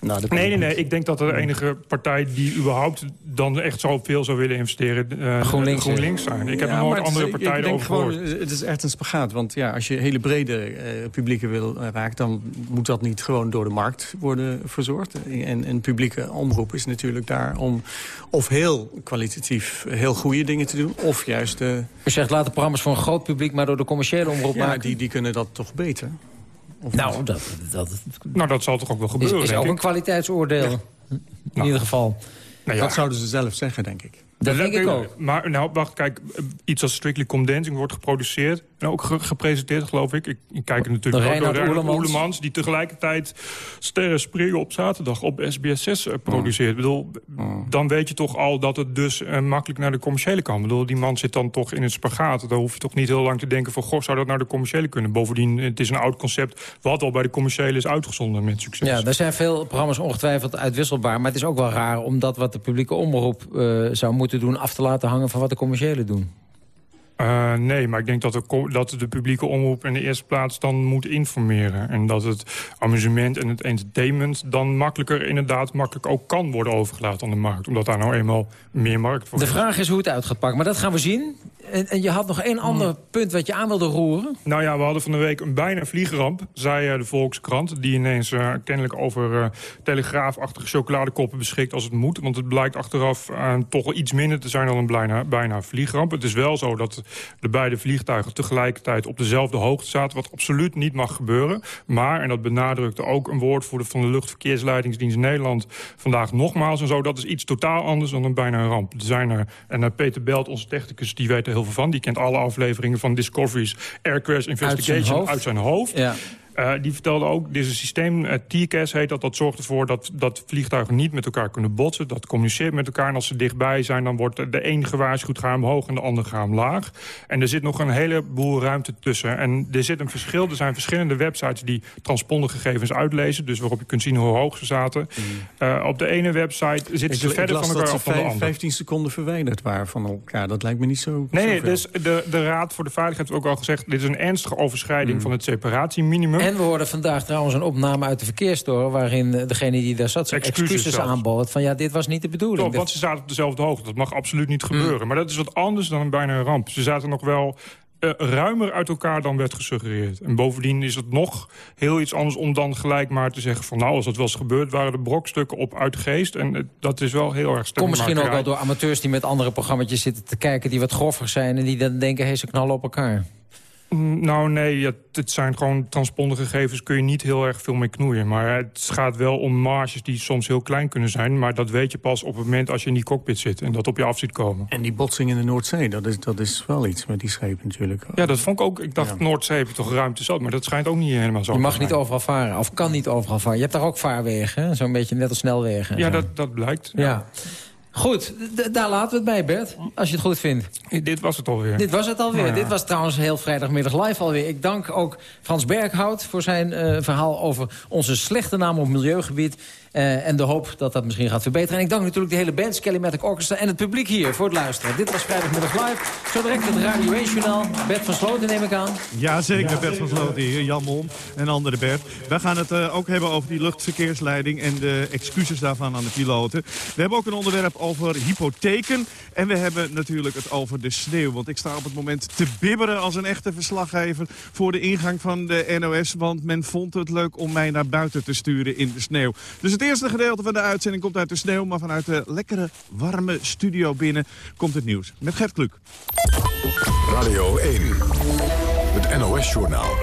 Nou, nee, nee, nee. Ik denk dat de enige partij die überhaupt dan echt zoveel zou willen investeren... Uh, GroenLinks, GroenLinks zijn. Ik heb ja, nooit andere partijen over gewoon, Het is echt een spagaat. Want ja, als je hele brede uh, publieken wil uh, raken... dan moet dat niet gewoon door de markt worden verzorgd. En, en publieke omroep is natuurlijk daar om of heel kwalitatief heel goede dingen te doen... of juist... Je zegt, laat de programma's voor een groot publiek... maar door de commerciële omroep ja, maken? Die, die kunnen dat toch beter? Nou, dat, dat, nou, dat zal toch ook wel gebeuren, Is, is ook een kwaliteitsoordeel, in nou. ieder geval. Nou ja. Dat zouden ze zelf zeggen, denk ik. Dat denk ik ook. Maar nou, wacht, kijk, iets als Strictly Condensing wordt geproduceerd... en ook gepresenteerd, geloof ik. Ik, ik kijk er natuurlijk ook door Reinhard Oelemans... die tegelijkertijd Sterren Springen op zaterdag op SBS 6 uh, produceert. Ik bedoel, dan weet je toch al dat het dus uh, makkelijk naar de commerciële kan. Ik bedoel, die man zit dan toch in het spagaat. Daar hoef je toch niet heel lang te denken van... goh, zou dat naar de commerciële kunnen? Bovendien, het is een oud concept... wat al bij de commerciële is uitgezonden met succes. Ja, er zijn veel programma's ongetwijfeld uitwisselbaar... maar het is ook wel raar omdat wat de publieke omroep uh, zou moeten doen... af te laten hangen van wat de commerciële doen. Uh, nee, maar ik denk dat de, dat de publieke omroep in de eerste plaats dan moet informeren. En dat het amusement en het entertainment dan makkelijker inderdaad makkelijk ook kan worden overgelaten aan de markt. Omdat daar nou eenmaal meer markt voor is. De vraag is hoe het uit gaat pakken, maar dat gaan we zien. En, en je had nog één ander punt wat je aan wilde roeren. Nou ja, we hadden van de week een bijna vliegramp, zei uh, de Volkskrant. Die ineens uh, kennelijk over telegraafachtige chocoladekoppen beschikt als het moet. Want het blijkt achteraf toch iets minder te zijn dan een bijna, bijna vliegramp. Het is wel zo dat de beide vliegtuigen tegelijkertijd op dezelfde hoogte zaten... wat absoluut niet mag gebeuren. Maar, en dat benadrukte ook een woordvoerder van de Luchtverkeersleidingsdienst Nederland... vandaag nogmaals en zo, dat is iets totaal anders dan een bijna ramp. Er zijn er, en uh, Peter Belt, onze technicus, die weet er heel veel van. Die kent alle afleveringen van Discovery's Air Crash Investigation uit zijn hoofd. Ja. Uh, die vertelde ook, dit is een systeem, uh, TCAS heet dat... dat zorgt ervoor dat, dat vliegtuigen niet met elkaar kunnen botsen. Dat communiceert met elkaar. En als ze dichtbij zijn, dan wordt de een gewaarschuwd... ga omhoog en de ander ga omlaag. En er zit nog een heleboel ruimte tussen. En er zit een verschil. Er zijn verschillende websites die transpondergegevens uitlezen. Dus waarop je kunt zien hoe hoog ze zaten. Mm. Uh, op de ene website zitten ze verder van elkaar af dan de andere. 15 seconden verwijderd waren van elkaar. Dat lijkt me niet zo Nee, nee dus de, de Raad voor de Veiligheid heeft ook al gezegd... dit is een ernstige overschrijding mm. van het separatieminimum. En we hoorden vandaag trouwens een opname uit de verkeerstoren... waarin eh, degene die daar zat excuses, excuses aanbood. Van ja, dit was niet de bedoeling. Klopt, want ze zaten op dezelfde hoogte. Dat mag absoluut niet gebeuren. Mm. Maar dat is wat anders dan een bijna een ramp. Ze zaten nog wel uh, ruimer uit elkaar dan werd gesuggereerd. En bovendien is het nog heel iets anders om dan gelijk maar te zeggen... van nou, als dat wel eens gebeurd, waren de brokstukken op uit geest. En uh, dat is wel heel erg Kom misschien ook wel door amateurs die met andere programma's zitten te kijken... die wat grover zijn en die dan denken, hé, ze knallen op elkaar. Mm, Nou, nee, het zijn gewoon transpondergegevens... kun je niet heel erg veel mee knoeien. Maar het gaat wel om marges die soms heel klein kunnen zijn. Maar dat weet je pas op het moment als je in die cockpit zit... en dat op je af ziet komen. En die botsing in de Noordzee, dat is, dat is wel iets met die schepen natuurlijk. Ja, dat vond ik ook. Ik dacht, Noordzee heb je toch ruimte zat. Maar dat schijnt ook niet helemaal zo Je mag niet overal varen, of kan niet overal varen. Je hebt daar ook vaarwegen, zo'n beetje net als snelwegen. en Ja, dat, dat blijkt. Ja. Goed, daar laten we het bij, Bert. Als je het goed vindt. Dit was het alweer. Dit was het alweer. Ja. Dit was trouwens heel vrijdagmiddag live alweer. Ik dank ook Frans Berghout voor zijn eh, verhaal over onze slechte naam op milieugebied. Eh, en de hoop dat dat misschien gaat verbeteren. En ik dank natuurlijk de hele band, Skellymatic Orchestra... en het publiek hier voor het luisteren. Dit was vrijdagmiddag live. Zo direct het Radio 1-journaal. Bert van Sloten neem ik aan. Ja, zeker. Bert van Sloten hier, Jan Mom en andere Bert. Wij gaan het eh, ook hebben over die luchtverkeersleiding en de excuses daarvan aan de piloten. We hebben ook een onderwerp over hypotheken. En we hebben natuurlijk het over de sneeuw. Want ik sta op het moment te bibberen als een echte verslaggever voor de ingang van de NOS. Want men vond het leuk om mij naar buiten te sturen in de sneeuw. Dus het eerste gedeelte van de uitzending komt uit de sneeuw. Maar vanuit de lekkere, warme studio binnen komt het nieuws. Met Gert Kluk. Radio 1, het NOS-journaal.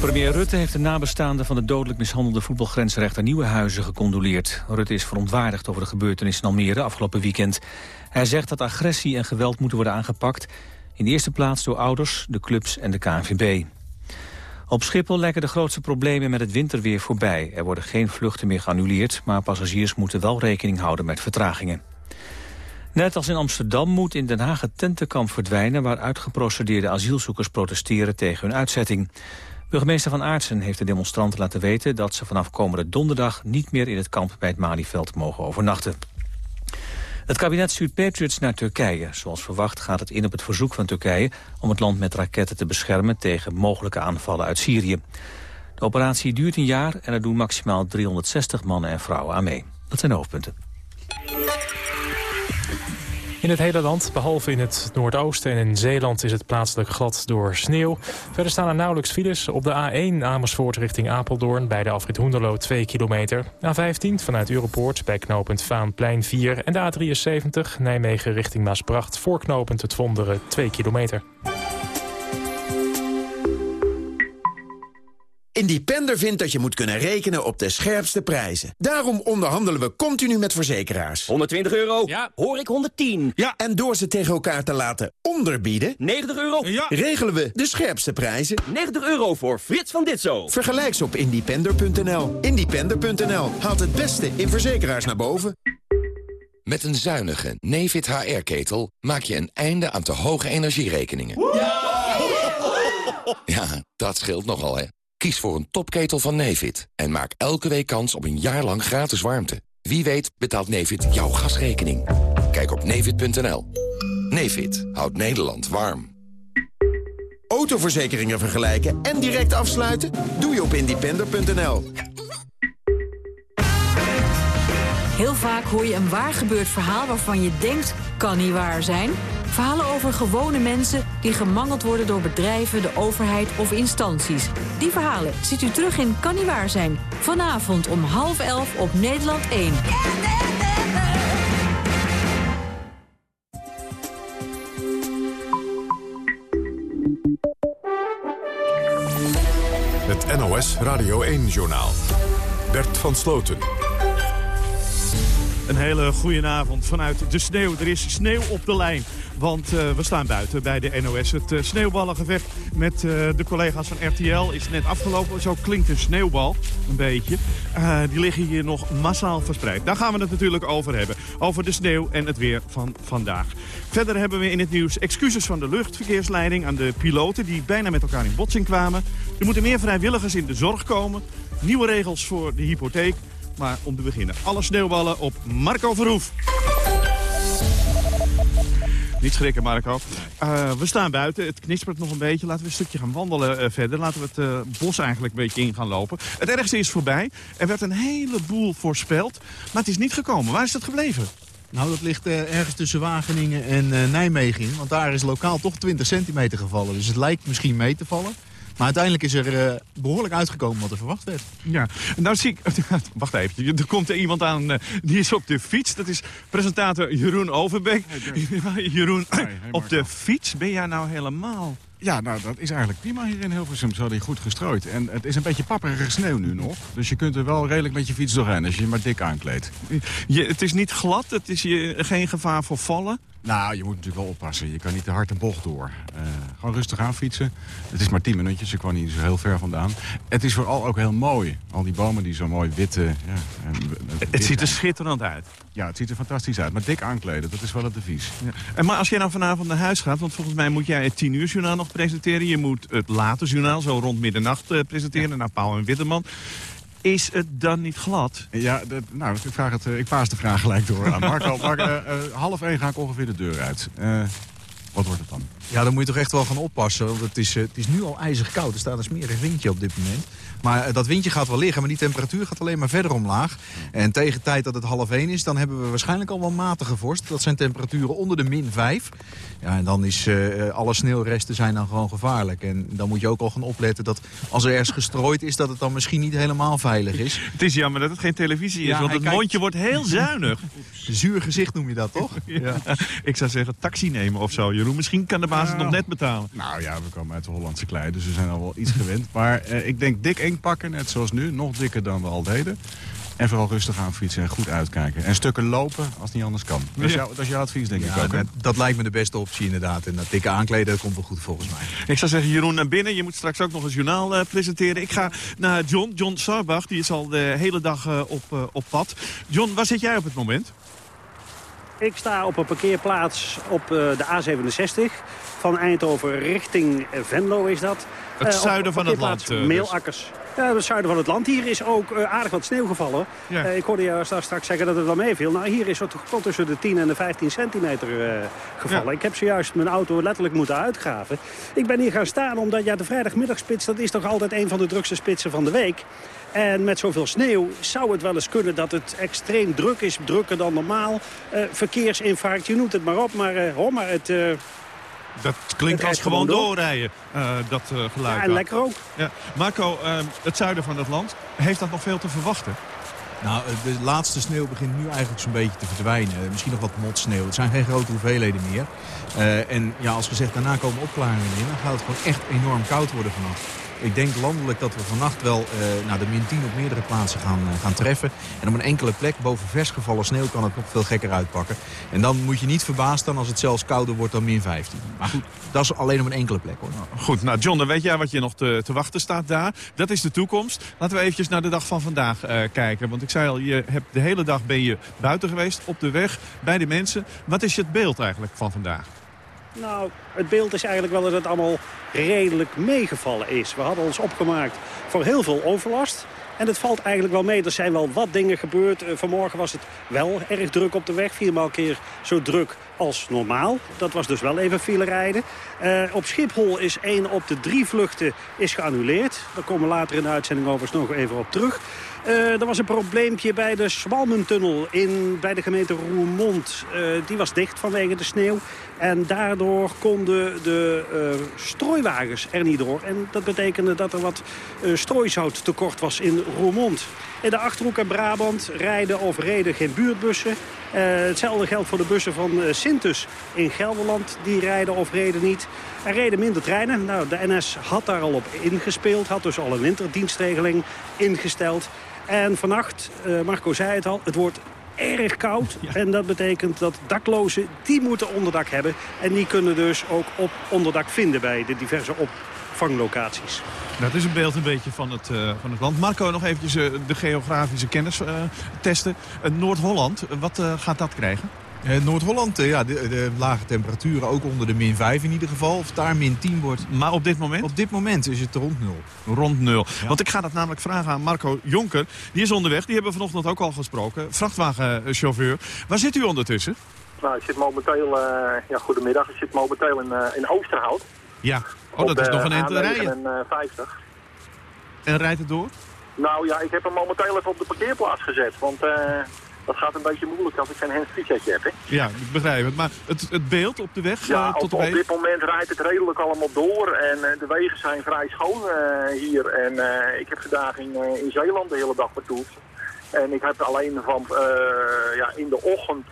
Premier Rutte heeft de nabestaanden van de dodelijk mishandelde voetbalgrensrechter Nieuwenhuizen gecondoleerd. Rutte is verontwaardigd over de gebeurtenis in Almere afgelopen weekend. Hij zegt dat agressie en geweld moeten worden aangepakt. In de eerste plaats door ouders, de clubs en de KNVB. Op Schiphol lijken de grootste problemen met het winterweer voorbij. Er worden geen vluchten meer geannuleerd, maar passagiers moeten wel rekening houden met vertragingen. Net als in Amsterdam moet in Den Haag het tentenkamp verdwijnen... waar uitgeprocedeerde asielzoekers protesteren tegen hun uitzetting. Burgemeester Van Aartsen heeft de demonstranten laten weten... dat ze vanaf komende donderdag niet meer in het kamp bij het Malieveld mogen overnachten. Het kabinet stuurt Patriots naar Turkije. Zoals verwacht gaat het in op het verzoek van Turkije... om het land met raketten te beschermen tegen mogelijke aanvallen uit Syrië. De operatie duurt een jaar en er doen maximaal 360 mannen en vrouwen aan mee. Dat zijn de hoofdpunten. In het hele land, behalve in het noordoosten en in Zeeland... is het plaatselijk glad door sneeuw. Verder staan er nauwelijks files. Op de A1 Amersfoort richting Apeldoorn... bij de afrit Hoenderloo 2 kilometer. A15 vanuit Europoort bij knooppunt Vaanplein 4. En de A73 Nijmegen richting Maasbracht... voor knooppunt het Vonderen 2 kilometer. Independer vindt dat je moet kunnen rekenen op de scherpste prijzen. Daarom onderhandelen we continu met verzekeraars. 120 euro? Ja. Hoor ik 110? Ja, en door ze tegen elkaar te laten onderbieden... 90 euro? Ja. regelen we de scherpste prijzen. 90 euro voor Frits van Ditzo. Vergelijk ze op independer.nl. Independer.nl haalt het beste in verzekeraars naar boven. Met een zuinige Nefit HR-ketel maak je een einde aan te hoge energierekeningen. Ja, dat scheelt nogal, hè. Kies voor een topketel van Nefit en maak elke week kans op een jaar lang gratis warmte. Wie weet betaalt Nefit jouw gasrekening. Kijk op nefit.nl. Nefit houdt Nederland warm. Autoverzekeringen vergelijken en direct afsluiten? Doe je op independer.nl. Heel vaak hoor je een waar gebeurd verhaal waarvan je denkt, kan niet waar zijn. Verhalen over gewone mensen die gemangeld worden door bedrijven, de overheid of instanties. Die verhalen ziet u terug in Kan niet waar zijn. Vanavond om half elf op Nederland 1. Het NOS Radio 1-journaal. Bert van Sloten. Een hele goede avond vanuit de sneeuw. Er is sneeuw op de lijn, want eh, we staan buiten bij de NOS. Het eh, sneeuwballengevecht met eh, de collega's van RTL is net afgelopen. Zo klinkt een sneeuwbal, een beetje. Die liggen hier nog massaal verspreid. Daar gaan we het natuurlijk over hebben. Over de sneeuw en het weer van vandaag. Verder hebben we in het nieuws excuses van de luchtverkeersleiding... aan de piloten die bijna met elkaar in botsing kwamen. Er moeten meer vrijwilligers in de zorg komen. Nieuwe regels voor de hypotheek. Maar om te beginnen, alle sneeuwballen op Marco Verhoef. Niet schrikken, Marco. Uh, we staan buiten. Het knispert nog een beetje. Laten we een stukje gaan wandelen uh, verder. Laten we het uh, bos eigenlijk een beetje in gaan lopen. Het ergste is voorbij. Er werd een heleboel voorspeld. Maar het is niet gekomen. Waar is het gebleven? Nou, dat ligt ergens tussen Wageningen en Nijmegen. Want daar is lokaal toch 20 centimeter gevallen. Dus het lijkt misschien mee te vallen. Maar uiteindelijk is er uh, behoorlijk uitgekomen wat er verwacht werd. Ja, nou zie ik... Wacht even, er komt er iemand aan, uh, die is op de fiets. Dat is presentator Jeroen Overbeek. Hey, Jeroen, hey, hey, op de fiets ben jij nou helemaal Ja, nou, dat is eigenlijk prima hier in Hilversum. Zo die goed gestrooid. En het is een beetje papperige sneeuw nu nog. Dus je kunt er wel redelijk met je fiets doorheen als je je maar dik aankleedt. Je, het is niet glad, het is je, geen gevaar voor vallen. Nou, je moet natuurlijk wel oppassen. Je kan niet te hard de bocht door. Eh, gewoon rustig aan fietsen. Het is maar 10 minuutjes, ik kwam niet zo heel ver vandaan. Het is vooral ook heel mooi. Al die bomen die zo mooi witte... Ja, en, Het ziet er schitterend uit. Ja, het ziet er fantastisch uit. Maar dik aankleden, dat is wel het devies. Ja. En maar als jij nou vanavond naar huis gaat... want volgens mij moet jij het 10 uur journaal nog presenteren. Je moet het late journaal zo rond middernacht uh, presenteren... naar Paul en Witteman. Is het dan niet glad? Ja, dat, nou, ik, vraag het, uh, ik paas de vraag gelijk door aan Marco. Marco uh, half één ga ik ongeveer de deur uit. wat wordt het dan? Ja, dan moet je toch echt wel gaan oppassen. Want het is, het is nu al ijzig koud. Er staat een smerig windje op dit moment. Maar dat windje gaat wel liggen, maar die temperatuur gaat alleen maar verder omlaag. En tegen tijd dat het half 1 is, dan hebben we waarschijnlijk al wel matige vorst. Dat zijn temperaturen onder de min 5. Ja, en dan is uh, alle sneeuwresten zijn dan gewoon gevaarlijk. En dan moet je ook al gaan opletten dat als er ergens gestrooid is... dat het dan misschien niet helemaal veilig is. Het is jammer dat het geen televisie is, ja, want het kijkt... mondje wordt heel zuinig. Zuur gezicht noem je dat, toch? ja. Ik zou zeggen taxi nemen of zo, Jeroen. Misschien kan de baas het nog net betalen. Nou ja, we komen uit de Hollandse klei, dus we zijn al wel iets gewend. Maar uh, ik denk dik één pakken, net zoals nu. Nog dikker dan we al deden. En vooral rustig aan fietsen en goed uitkijken. En stukken lopen als het niet anders kan. Dat is, jou, dat is jouw advies, denk ja, ik ook. Dat, dat, lijkt me de beste optie inderdaad. En dat dikke aankleden dat komt wel goed volgens mij. Ik zou zeggen, Jeroen, naar binnen. Je moet straks ook nog een journaal uh, presenteren. Ik ga naar John. John Sarbach, die is al de hele dag uh, op, uh, op pad. John, waar zit jij op het moment? Ik sta op een parkeerplaats op de A67 van Eindhoven richting Venlo is dat. Het zuiden van het land. Uh, Meelakkers. Ja, het zuiden van het land. Hier is ook uh, aardig wat sneeuw gevallen. Ja. Uh, ik hoorde jou straks zeggen dat het wel meeviel. Nou, hier is het tot tussen de 10 en de 15 centimeter gevallen. Ja. Ik heb zojuist mijn auto letterlijk moeten uitgraven. Ik ben hier gaan staan omdat ja, de vrijdagmiddagspits... dat is toch altijd een van de drukste spitsen van de week. En met zoveel sneeuw zou het wel eens kunnen dat het extreem druk is. Drukker dan normaal. verkeersinfarct, je noemt het maar op. Maar hoor maar, het... Dat klinkt als gewoon doorrijden, uh, dat uh, geluid. Ja, en lekker ook. Ja. Marco, uh, het zuiden van het land, heeft dat nog veel te verwachten? Nou, de laatste sneeuw begint nu eigenlijk zo'n beetje te verdwijnen. Misschien nog wat motsneeuw. Het zijn geen grote hoeveelheden meer. Uh, en ja, als gezegd, daarna komen opklaringen in. Dan gaat het gewoon echt enorm koud worden vannacht. Ik denk landelijk dat we vannacht wel uh, de min 10 op meerdere plaatsen gaan, uh, gaan treffen. En op een enkele plek boven vers gevallen sneeuw kan het nog veel gekker uitpakken. En dan moet je niet verbaasd staan als het zelfs kouder wordt dan min 15. Maar goed, dat is alleen op een enkele plek hoor. Goed, nou John, dan weet jij wat je nog te, te wachten staat daar. Dat is de toekomst. Laten we eventjes naar de dag van vandaag uh, kijken. Want ik zei al, je hebt de hele dag ben je buiten geweest, op de weg, bij de mensen. Wat is het beeld eigenlijk van vandaag? Nou, het beeld is eigenlijk wel dat het allemaal redelijk meegevallen is. We hadden ons opgemaakt voor heel veel overlast. En het valt eigenlijk wel mee. Er zijn wel wat dingen gebeurd. Uh, vanmorgen was het wel erg druk op de weg. Viermaal keer zo druk als normaal. Dat was dus wel even file rijden. Uh, op Schiphol is één op de drie vluchten is geannuleerd. Daar komen we later in de uitzending overigens nog even op terug. Uh, er was een probleempje bij de Swalmentunnel in, bij de gemeente Roermond. Die was dicht vanwege de sneeuw. En daardoor konden de uh, strooiwagens er niet door. En dat betekende dat er wat strooizout tekort was in Roermond. In de Achterhoek en Brabant rijden of reden geen buurtbussen. Uh, hetzelfde geldt voor de bussen van uh, Sintus in Gelderland. Die rijden of reden niet. Er reden minder treinen. Nou, de NS had daar al op ingespeeld. Had dus al een winterdienstregeling ingesteld. En vannacht, uh, Marco zei het al, het wordt erg koud. Ja. En dat betekent dat daklozen, die moeten onderdak hebben. En die kunnen dus ook op onderdak vinden bij de diverse opvanglocaties. Dat is een beeld een beetje van het, uh, van het land. Marco, nog eventjes uh, de geografische kennis uh, testen. Noord-Holland, wat gaat dat krijgen? Uh, Noord-Holland, ja, de, de, lage temperaturen ook onder de min 5 in ieder geval. Of daar min 10 wordt. Maar op dit moment? Op dit moment is het rond nul. Rond nul. Ja. Want ik ga dat namelijk vragen aan Marco Jonker. Die is onderweg, die hebben we vanochtend ook al gesproken. Vrachtwagenchauffeur. Waar zit u ondertussen? Nou, ik zit momenteel, uh, ja goedemiddag, ik zit momenteel in, uh, in Oosterhout. Ja, oh, dat is nog een eind te rijden. En, 50. En rijdt het door? Nou ja, ik heb hem momenteel even op de parkeerplaats gezet. Want dat gaat een beetje moeilijk als ik geen hands-free setje heb. Hè? Ja, ik begrijp het. Maar het, het beeld op de weg ja, tot op, op dit moment rijdt het redelijk allemaal door. En uh, de wegen zijn vrij schoon uh, hier. En ik heb vandaag in, in Zeeland de hele dag betoeld. En ik heb alleen van ja, in de ochtend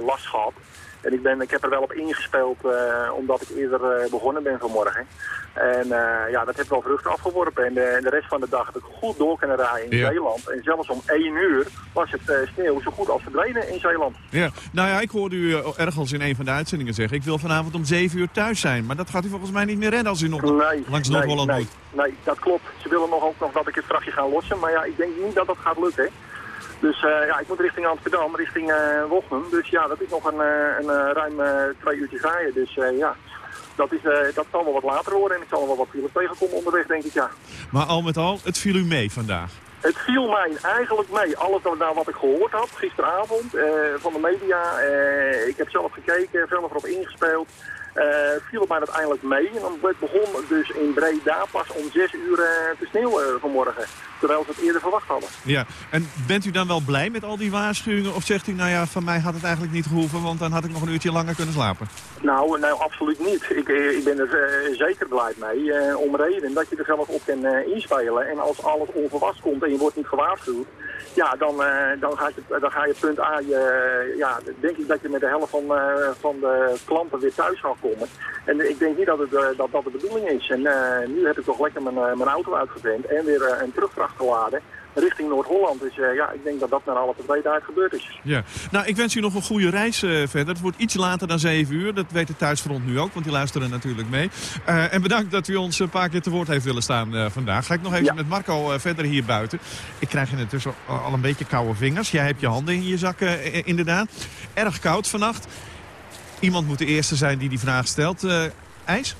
last gehad. En ik, ben, ik heb er wel op ingespeeld eh, omdat ik eerder eh, begonnen ben vanmorgen. En eh, ja, dat heeft wel vruchten afgeworpen. En de, en de rest van de dag heb ik goed door kunnen rijden in Ja. Zeeland. En zelfs om 1 uur was het sneeuw zo goed als verdwenen in Zeeland. Ja, nou ja, ik hoorde u ergens in een van de uitzendingen zeggen... ik wil vanavond om 7 uur thuis zijn. Maar dat gaat u volgens mij niet meer redden als u nog Nee, langs nee, Noord-Holland nee, moet. Nee, dat klopt. Ze willen nog ook nog dat ik het vrachtje ga lossen. Maar ja, ik denk niet dat dat gaat lukken. Dus eh, ja, ik moet richting Amsterdam, richting Wochnum. Dus ja, dat is nog een, eh, een ruim twee uurtjes rijden. Dus ja, dat, is, dat zal wel wat later worden. En ik zal wel wat files tegenkomen onderweg, denk ik, ja. Maar al met al, het viel u mee vandaag. Het viel mij eigenlijk mee. Alles wat- naar wat ik gehoord had gisteravond van de media. ik heb zelf gekeken, veel erop ingespeeld. eh, viel het mij uiteindelijk mee. En dan begon dus in Breda pas om zes uur te sneeuwen vanmorgen. Terwijl ze het eerder verwacht hadden. Ja, en bent u dan wel blij met al die waarschuwingen? Of zegt u, nou ja, van mij had het eigenlijk niet gehoeven... want dan had ik nog een uurtje langer kunnen slapen? Nou, nou absoluut niet. Ik, eh, ik ben er eh, zeker blij mee. eh, om reden dat je er zelf op kan eh, inspelen. En als alles onverwachts komt en je wordt niet gewaarschuwd... Ja, dan, eh, dan, ga je, dan ga je punt A, je, ja, denk ik dat je met de helft van, eh, van de klanten weer thuis gaat komen. En ik denk niet dat het, eh, dat, dat de bedoeling is. En eh, nu heb ik toch lekker mijn, eh, mijn auto uitgevent en weer eh, een terugvracht richting Noord-Holland. Dus eh, ja, ik denk dat dat naar alle tevredenheid gebeurd is. Ja, nou, ik wens u nog een goede reis eh, verder. Het wordt iets later dan 7 uur. Dat weet het thuisfront nu ook, want die luisteren natuurlijk mee. Eh, en bedankt dat u ons een paar keer te woord heeft willen staan eh, vandaag. Ga ik nog even met Marco eh, verder hier buiten. Ik krijg intussen al al een beetje koude vingers. Jij hebt je handen in je zakken, inderdaad. Erg koud vannacht. Iemand moet de eerste zijn die die vraag stelt. Eh, ijs?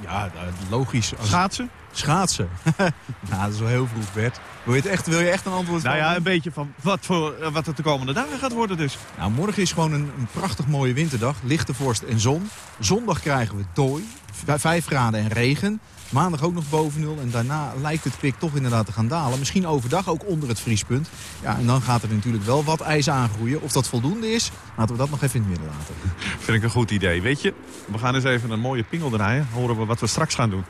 Ja, logisch. Als... Schaatsen? Schaatsen. nou, dat is wel heel vroeg, Bert. Wil je, het echt, wil je echt een antwoord Nou ja, een beetje van wat, voor, wat het de komende dagen gaat worden dus. Nou, morgen is gewoon een, een prachtig mooie winterdag. Lichte vorst en zon. Zondag krijgen we dooi. Vijf graden en regen. Maandag ook nog boven nul. En daarna lijkt het pik toch inderdaad te gaan dalen. Misschien overdag ook onder het vriespunt. Ja, en dan gaat er natuurlijk wel wat ijs aangroeien. Of dat voldoende is, laten we dat nog even in het midden laten. Vind ik een goed idee. Weet je, we gaan eens even een mooie pingel draaien. Horen we wat we straks gaan doen.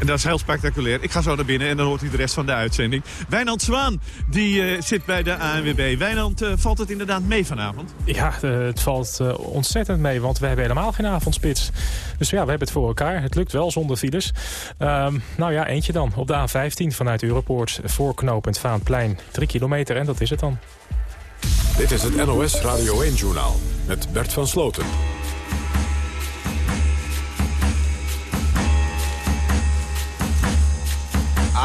En dat is heel spectaculair. Ik ga zo naar binnen en dan hoort u de rest van de uitzending. Wijnand Zwaan, die eh, zit bij de ANWB. Wijnand, eh, valt het inderdaad mee vanavond? Ja, eh, het valt eh, ontzettend mee, want we hebben helemaal geen avondspits. Dus ja, we hebben het voor elkaar. Het lukt wel zonder files. Ehm, nou ja, eentje dan. Op de A15 vanuit Europoort voor knooppunt Vaanplein. Drie kilometer en dat is het dan. Dit is het NOS Radio 1-journaal met Bert van Sloten.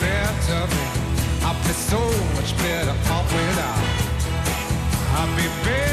Better, I'll be so much better off without. I'll be better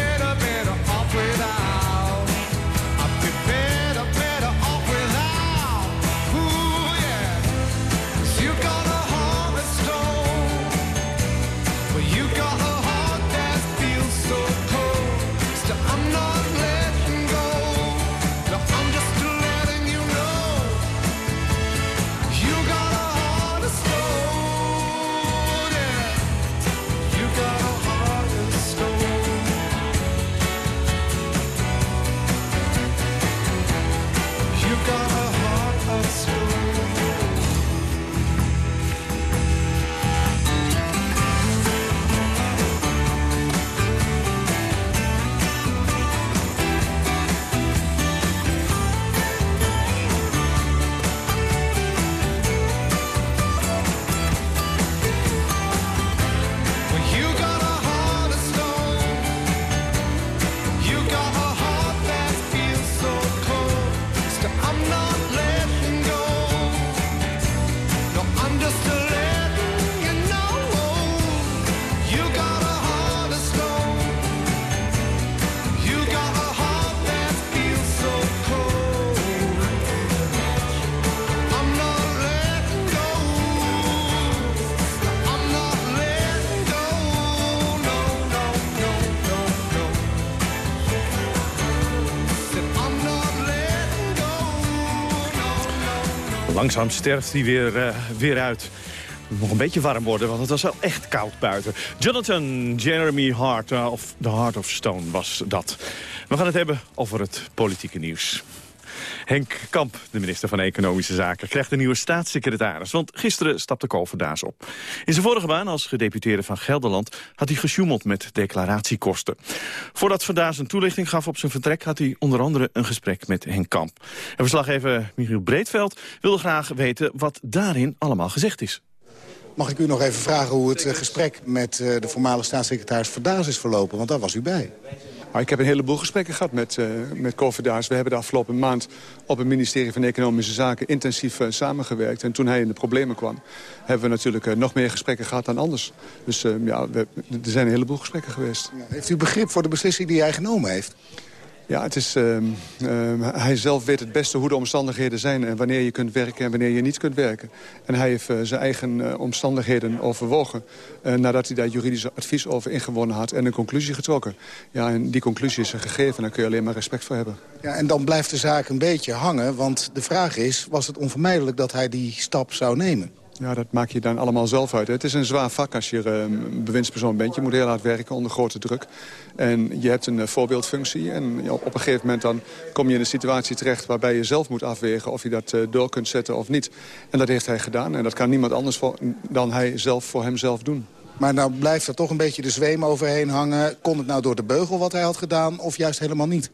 Langzaam sterft hij weer, uh, weer uit. Nog een beetje warm worden, want het was wel echt koud buiten. Jonathan Jeremy Hart uh, of The Heart of Stone was dat. We gaan het hebben over het politieke nieuws. Henk Kamp, de minister van Economische Zaken, krijgt een nieuwe staatssecretaris. Want gisteren stapte Kool Verdaas op. In zijn vorige baan als gedeputeerde van Gelderland had hij gesjoemeld met declaratiekosten. Voordat Verdaas een toelichting gaf op zijn vertrek had hij onder andere een gesprek met Henk Kamp. En verslaggever Michiel Breedveld wilde graag weten wat daarin allemaal gezegd is. Mag ik u nog even vragen hoe het eh, gesprek met eh, de voormalige staatssecretaris Verdaas is verlopen? Want daar was u bij. Ik heb een heleboel gesprekken gehad met, uh, met Koverdaars. We hebben de afgelopen maand op het ministerie van Economische Zaken intensief uh, samengewerkt. En toen hij in de problemen kwam, hebben we natuurlijk uh, nog meer gesprekken gehad dan anders. Dus ja, er zijn een heleboel gesprekken geweest. Heeft u begrip voor de beslissing die hij genomen heeft? Ja, het is, uh, uh, hij zelf weet het beste hoe de omstandigheden zijn... en wanneer je kunt werken en wanneer je niet kunt werken. En hij heeft uh, zijn eigen omstandigheden overwogen... nadat hij daar juridisch advies over ingewonnen had... en een conclusie getrokken. Ja, en die conclusie is een gegeven en daar kun je alleen maar respect voor hebben. Ja, en dan blijft de zaak een beetje hangen, want de vraag is... was het onvermijdelijk dat hij die stap zou nemen? Ja, dat maak je dan allemaal zelf uit. Het is een zwaar vak als je uh, bewindspersoon bent. Je moet heel hard werken onder grote druk. En je hebt een uh, voorbeeldfunctie. En op een gegeven moment dan kom je in een situatie terecht... waarbij je zelf moet afwegen of je dat uh, door kunt zetten of niet. En dat heeft hij gedaan. En dat kan niemand anders dan hij zelf voor hemzelf doen. Maar nou blijft er toch een beetje de zweem overheen hangen. Kon het nou door de beugel wat hij had gedaan of juist helemaal niet?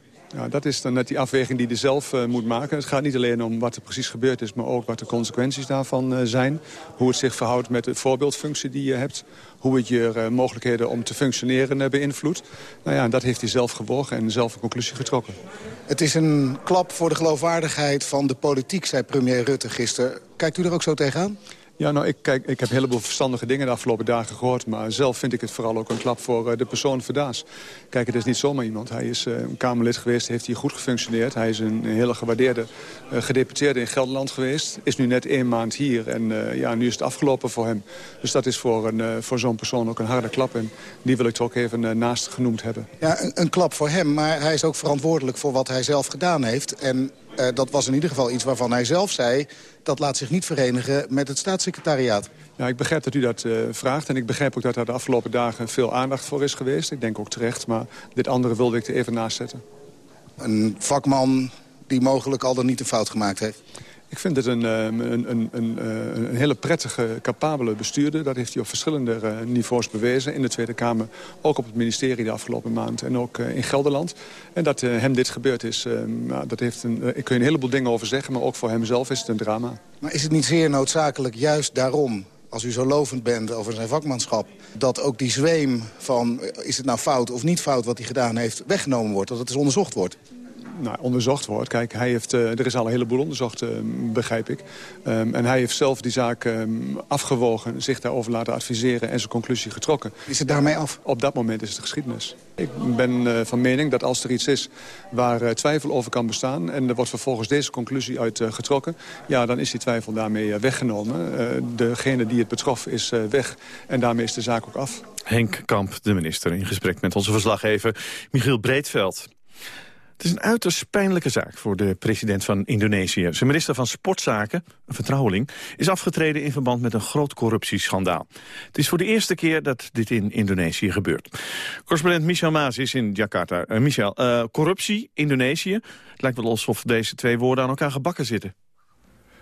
Dat is dan net die afweging die je zelf uh, moet maken. Het gaat niet alleen om wat er precies gebeurd is... maar ook wat de consequenties daarvan uh, zijn. Hoe het zich verhoudt met de voorbeeldfunctie die je hebt. Hoe het je uh, mogelijkheden om te functioneren beïnvloedt. Nou ja, dat heeft hij zelf gewogen en zelf een conclusie getrokken. Het is een klap voor de geloofwaardigheid van de politiek, zei premier Rutte gisteren. Kijkt u er ook zo tegenaan? Ja, nou, ik, kijk, ik heb een heleboel verstandige dingen de afgelopen dagen gehoord. Maar zelf vind ik het vooral ook een klap voor uh, de persoon Verdaas. Kijk, het is niet zomaar iemand. Hij is uh, een Kamerlid geweest, heeft hier goed gefunctioneerd. Hij is een, hele gewaardeerde uh, gedeputeerde in Gelderland geweest. Is nu net één maand hier en ja, nu is het afgelopen voor hem. Dus dat is voor, een, voor zo'n persoon ook een harde klap. En die wil ik toch ook even naast genoemd hebben. Ja, een, een klap voor hem, maar hij is ook verantwoordelijk voor wat hij zelf gedaan heeft. En uh, dat was in ieder geval iets waarvan hij zelf zei... dat laat zich niet verenigen met het staatssecretariaat. Ja, ik begrijp dat u dat uh, vraagt. En ik begrijp ook dat er de afgelopen dagen veel aandacht voor is geweest. Ik denk ook terecht, maar dit andere wilde ik er even naast zetten. Een vakman die mogelijk al dan niet een fout gemaakt heeft? Ik vind het een, een, een, een, een hele prettige, capabele bestuurder. Dat heeft hij op verschillende niveaus bewezen. In de Tweede Kamer, ook op het ministerie de afgelopen maand. En ook in Gelderland. En dat hem dit gebeurd is, dat heeft een, ik kun je een heleboel dingen over zeggen. Maar ook voor hemzelf is het een drama. Maar is het niet zeer noodzakelijk, juist daarom als u zo lovend bent over zijn vakmanschap... dat ook die zweem van is het nou fout of niet fout wat hij gedaan heeft... weggenomen wordt, dat het eens onderzocht wordt? Nou, onderzocht wordt. Kijk, hij heeft, uh, er is al een heleboel onderzocht, uh, begrijp ik. Um, en hij heeft zelf die zaak um, afgewogen, zich daarover laten adviseren... en zijn conclusie getrokken. Is het daarmee af? Op dat moment is het geschiedenis. Ik ben uh, van mening dat als er iets is waar twijfel over kan bestaan... en er wordt vervolgens deze conclusie uit getrokken... ja, dan is die twijfel daarmee weggenomen. degene die het betrof is weg en daarmee is de zaak ook af. Henk Kamp, de minister, in gesprek met onze verslaggever Michiel Breedveld. Het is een uiterst pijnlijke zaak voor de president van Indonesië. Zijn minister van Sportzaken, een vertrouweling, is afgetreden in verband met een groot corruptieschandaal. Het is voor de eerste keer dat dit in Indonesië gebeurt. Correspondent Michel Maas is in Jakarta. Uh, Michel, uh, corruptie, Indonesië. Het lijkt wel alsof deze twee woorden aan elkaar gebakken zitten.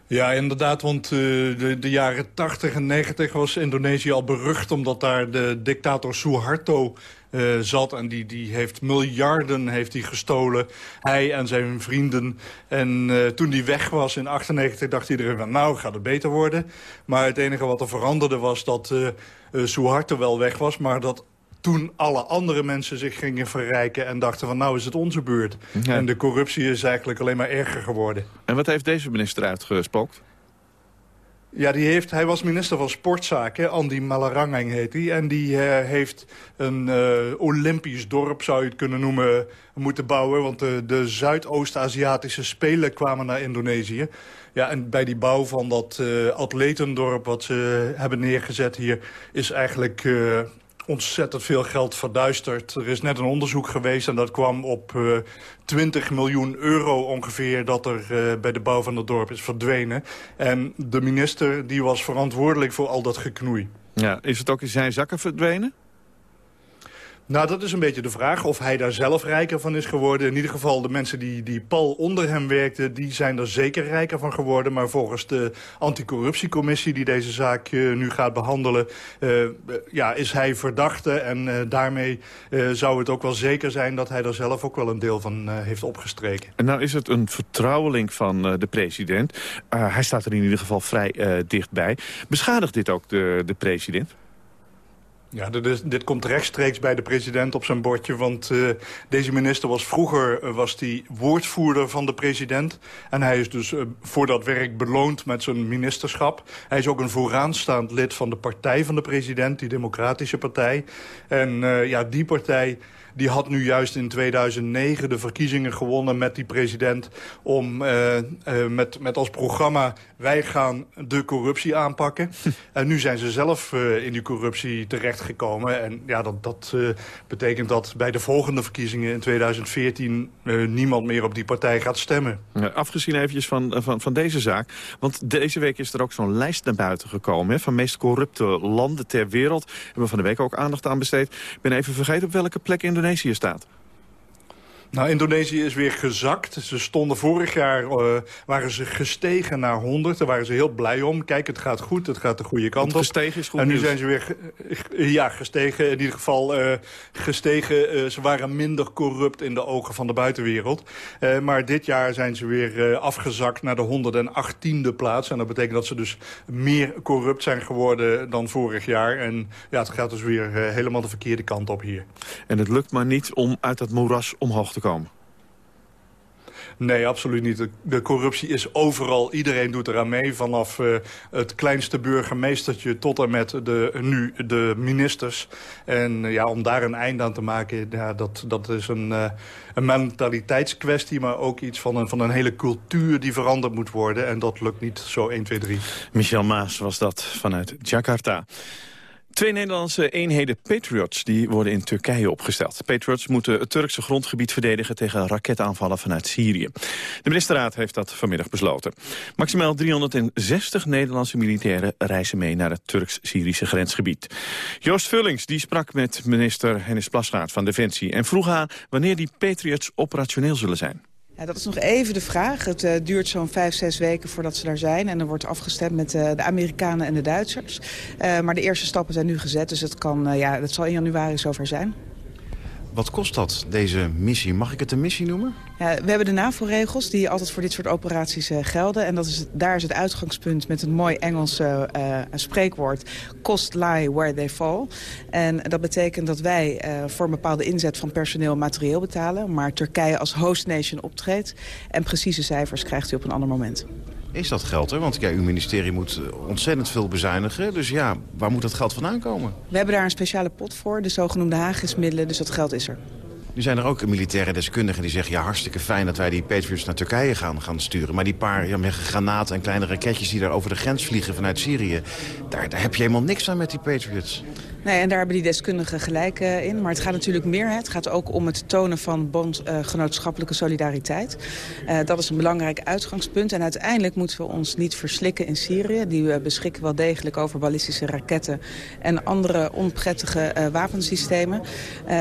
Ja, inderdaad, want uh, de, de, jaren 80 en 90 was Indonesië al berucht... omdat daar de dictator Suharto uh, zat. En die, die heeft miljarden heeft hij gestolen. Hij en zijn vrienden. En uh, toen die weg was in 98 dacht iedereen van nou gaat het beter worden. Maar het enige wat er veranderde was dat uh, Suharto wel weg was. Maar dat toen alle andere mensen zich gingen verrijken en dachten van nou is het onze beurt. Ja. En de corruptie is eigenlijk alleen maar erger geworden. En wat heeft deze minister uitgespookt? Ja, die heeft, hij was minister van Sportzaken, Andy Malarangeng heet hij. En die uh, heeft een uh, Olympisch dorp, zou je het kunnen noemen, moeten bouwen. Want de, de Zuidoost-Aziatische Spelen kwamen naar Indonesië. Ja, en bij die bouw van dat atletendorp wat ze hebben neergezet hier... is eigenlijk ontzettend veel geld verduisterd. Er is net een onderzoek geweest en dat kwam op uh, 20 miljoen euro ongeveer... dat er uh, bij de bouw van het dorp is verdwenen. En de minister die was verantwoordelijk voor al dat geknoei. Ja, is het ook in zijn zakken verdwenen? Nou, dat is een beetje de vraag of hij daar zelf rijker van is geworden. In ieder geval de mensen die, die pal onder hem werkten... die zijn er zeker rijker van geworden. Maar volgens de anticorruptiecommissie die deze zaak uh, nu gaat behandelen... Uh, ja, is hij verdachte en uh, daarmee zou het ook wel zeker zijn... dat hij er zelf ook wel een deel van heeft opgestreken. En nou is het een vertrouweling van de president. hij staat er in ieder geval vrij dichtbij. Beschadigt dit ook de, de president? Ja, dit, is, dit, komt rechtstreeks bij de president op zijn bordje. Want uh, deze minister was vroeger uh, was die woordvoerder van de president. En hij is dus uh, voor dat werk beloond met zijn ministerschap. Hij is ook een vooraanstaand lid van de partij van de president, die democratische partij. En ja, die partij die had nu juist in 2009 de verkiezingen gewonnen met die president... om uh, uh, met, met als programma wij gaan de corruptie aanpakken. en nu zijn ze zelf uh, in die corruptie terechtgekomen. En ja, dat, dat betekent dat bij de volgende verkiezingen in 2014... niemand meer op die partij gaat stemmen. Ja, afgezien eventjes van, van, van deze zaak. Want deze week is er ook zo'n lijst naar buiten gekomen... Hè, van meest corrupte landen ter wereld. Hebben we van de week ook aandacht aan besteed. Ik ben even vergeten op welke plek Indonesië staat. Nou, Indonesië is weer gezakt. Ze stonden vorig jaar, uh, waren ze gestegen naar 100. Daar waren ze heel blij om. Kijk, het gaat goed, het gaat de goede kant op. Gestegen is goed En nu nieuws. zijn ze weer, ja, gestegen. In ieder geval uh, gestegen. Uh, ze waren minder corrupt in de ogen van de buitenwereld. maar dit jaar zijn ze weer afgezakt naar de 118e plaats. En dat betekent dat ze dus meer corrupt zijn geworden dan vorig jaar. En ja, het gaat dus weer helemaal de verkeerde kant op hier. En het lukt maar niet om uit dat moeras omhoog te komen. Nee, absoluut niet. De, de, corruptie is overal. Iedereen doet eraan mee. Vanaf uh, het kleinste burgemeestertje tot en met de, nu de ministers. En uh, ja, om daar een eind aan te maken, ja, dat, dat is een, uh, een mentaliteitskwestie... maar ook iets van een, van een hele cultuur die veranderd moet worden. En dat lukt niet zo 1, 2, 3. Michel Maas was dat vanuit Jakarta. Twee Nederlandse eenheden Patriots die worden in Turkije opgesteld. Patriots moeten het Turkse grondgebied verdedigen tegen raketaanvallen vanuit Syrië. De ministerraad heeft dat vanmiddag besloten. Maximaal 360 Nederlandse militairen reizen mee naar het Turks-Syrische grensgebied. Joost Vullings die sprak met minister Hennis Plasgaard van Defensie en vroeg aan wanneer die Patriots operationeel zullen zijn. Ja, dat is nog even de vraag. Het uh, duurt zo'n vijf, zes weken voordat ze daar zijn. En er wordt afgestemd met uh, de Amerikanen en de Duitsers. Uh, maar de eerste stappen zijn nu gezet, dus het, kan, ja, het zal in januari zover zijn. Wat kost dat, deze missie? Mag ik het een missie noemen? Ja, we hebben de NAVO-regels die altijd voor dit soort operaties uh, gelden. En dat is, daar is het uitgangspunt met een mooi Engels uh, uh, spreekwoord. Cost lie where they fall. En dat betekent dat wij voor een bepaalde inzet van personeel en materieel betalen. Maar Turkije als host nation optreedt. En precieze cijfers krijgt u op een ander moment. Is dat geld, hè? Want ja, uw ministerie moet ontzettend veel bezuinigen. Dus ja, waar moet dat geld vandaan komen? We hebben daar een speciale pot voor, de zogenoemde Hagismiddelen. Dus dat geld is er. Nu zijn er ook militaire deskundigen die zeggen... ja, hartstikke fijn dat wij die Patriots naar Turkije gaan, gaan sturen. Maar die paar ja, granaten en kleine raketjes die daar over de grens vliegen vanuit Syrië... Daar, daar heb je helemaal niks aan met die Patriots. Nee, en daar hebben die deskundigen gelijk uh, in. Maar het gaat natuurlijk meer. Hè. Het gaat ook om het tonen van bondgenootschappelijke uh, solidariteit. Uh, dat is een belangrijk uitgangspunt. En uiteindelijk moeten we ons niet verslikken in Syrië. Die beschikken wel degelijk over ballistische raketten... en andere onprettige wapensystemen.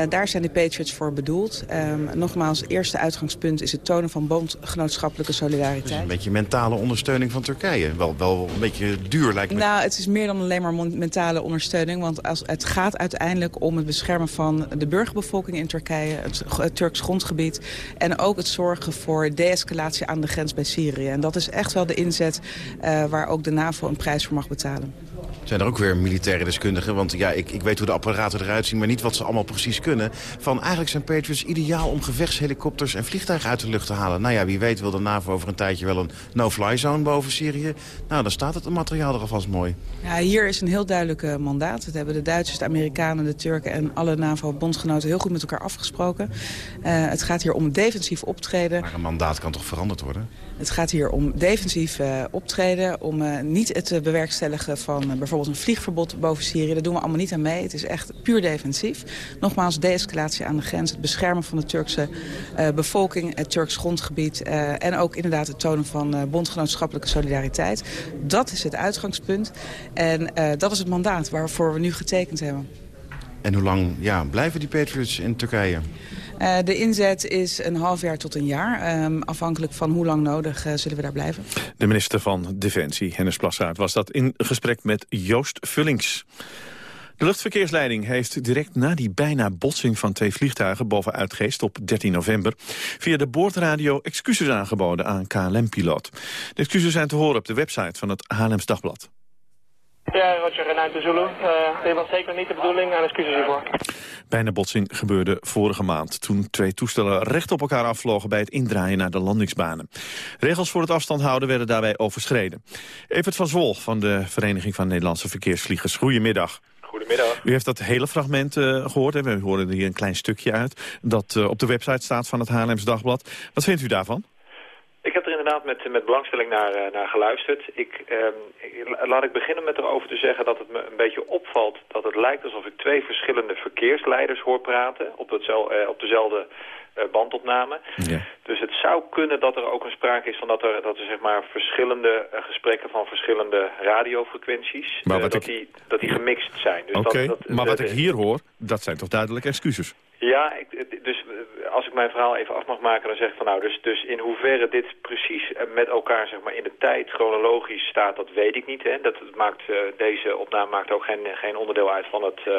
daar zijn de Patriots voor bedoeld. Um, nogmaals, eerste uitgangspunt is het tonen van bondgenootschappelijke solidariteit. Dus een beetje mentale ondersteuning van Turkije. Wel, wel een beetje duur lijkt me. Nou, het is meer dan alleen maar mentale ondersteuning. Want als het gaat uiteindelijk om het beschermen van de burgerbevolking in Turkije, het, Turks grondgebied en ook het zorgen voor de-escalatie aan de grens bij Syrië. En dat is echt wel de inzet uh, waar ook de NAVO een prijs voor mag betalen. Zijn er ook weer militaire deskundigen? Want ja, ik, ik weet hoe de apparaten eruit zien, maar niet wat ze allemaal precies kunnen. Van eigenlijk zijn Patriots ideaal om gevechtshelikopters en vliegtuigen uit de lucht te halen. Nou ja, wie weet wil de NAVO over een tijdje wel een no-fly zone boven Syrië. Nou, dan staat het materiaal er alvast mooi. Ja, hier is een heel duidelijk uh, mandaat. Dat hebben de Duitsers, de Amerikanen, de Turken en alle NAVO-bondgenoten heel goed met elkaar afgesproken. Uh, het gaat hier om defensief optreden. Maar een mandaat kan toch veranderd worden? Het gaat hier om defensief uh, optreden, om uh, niet het bewerkstelligen van van bijvoorbeeld een vliegverbod boven Syrië. Daar doen we allemaal niet aan mee. Het is echt puur defensief. Nogmaals, de-escalatie aan de grens, het beschermen van de Turkse bevolking, het Turks grondgebied en ook inderdaad het tonen van bondgenootschappelijke solidariteit. Dat is het uitgangspunt en dat is het mandaat waarvoor we nu getekend hebben. En hoe lang ja, blijven die Patriots in Turkije? Uh, de inzet is een half jaar tot een jaar. Um, afhankelijk van hoe lang nodig uh, zullen we daar blijven. De minister van Defensie, Hennis Plassaert, was dat in gesprek met Joost Vullings. De luchtverkeersleiding heeft direct na die bijna botsing van twee vliegtuigen boven Uitgeest op 13 november via de boordradio excuses aangeboden aan KLM-piloot. De excuses zijn te horen op de website van het Haarlems Dagblad. Ja, Roger, Renuit de Zulu. Uh, dit was zeker niet de bedoeling en excuses hiervoor. Bijna botsing gebeurde vorige maand... toen twee toestellen recht op elkaar afvlogen bij het indraaien naar de landingsbanen. Regels voor het afstand houden werden daarbij overschreden. Evert van Zwol van de Vereniging van Nederlandse Verkeersvliegers. Goedemiddag. Goedemiddag. U heeft dat hele fragment uh, gehoord. Hè? We horen er hier een klein stukje uit. Dat uh, op de website staat van het Haarlems Dagblad. Wat vindt u daarvan? Ik heb er inderdaad met, met belangstelling naar, uh, naar geluisterd. Ik, uh, laat ik beginnen met erover te zeggen dat het me een beetje opvalt... dat het lijkt alsof ik twee verschillende verkeersleiders hoor praten... op, hetzel, uh, op dezelfde bandopname. Ja. Dus het zou kunnen dat er ook een sprake is van dat er, dat er zeg maar verschillende gesprekken van verschillende radiofrequenties... Maar wat dat, ik... die, dat die gemixt zijn. Dus Oké, okay, maar wat ik hier hoor, dat zijn toch duidelijk excuses? Ja, ik, dus als ik mijn verhaal even af mag maken, dan zeg ik van nou, dus, dus in hoeverre dit precies met elkaar zeg maar, in de tijd chronologisch staat, dat weet ik niet. Hè. Dat maakt, uh, deze opname maakt ook geen, geen onderdeel uit van het, uh,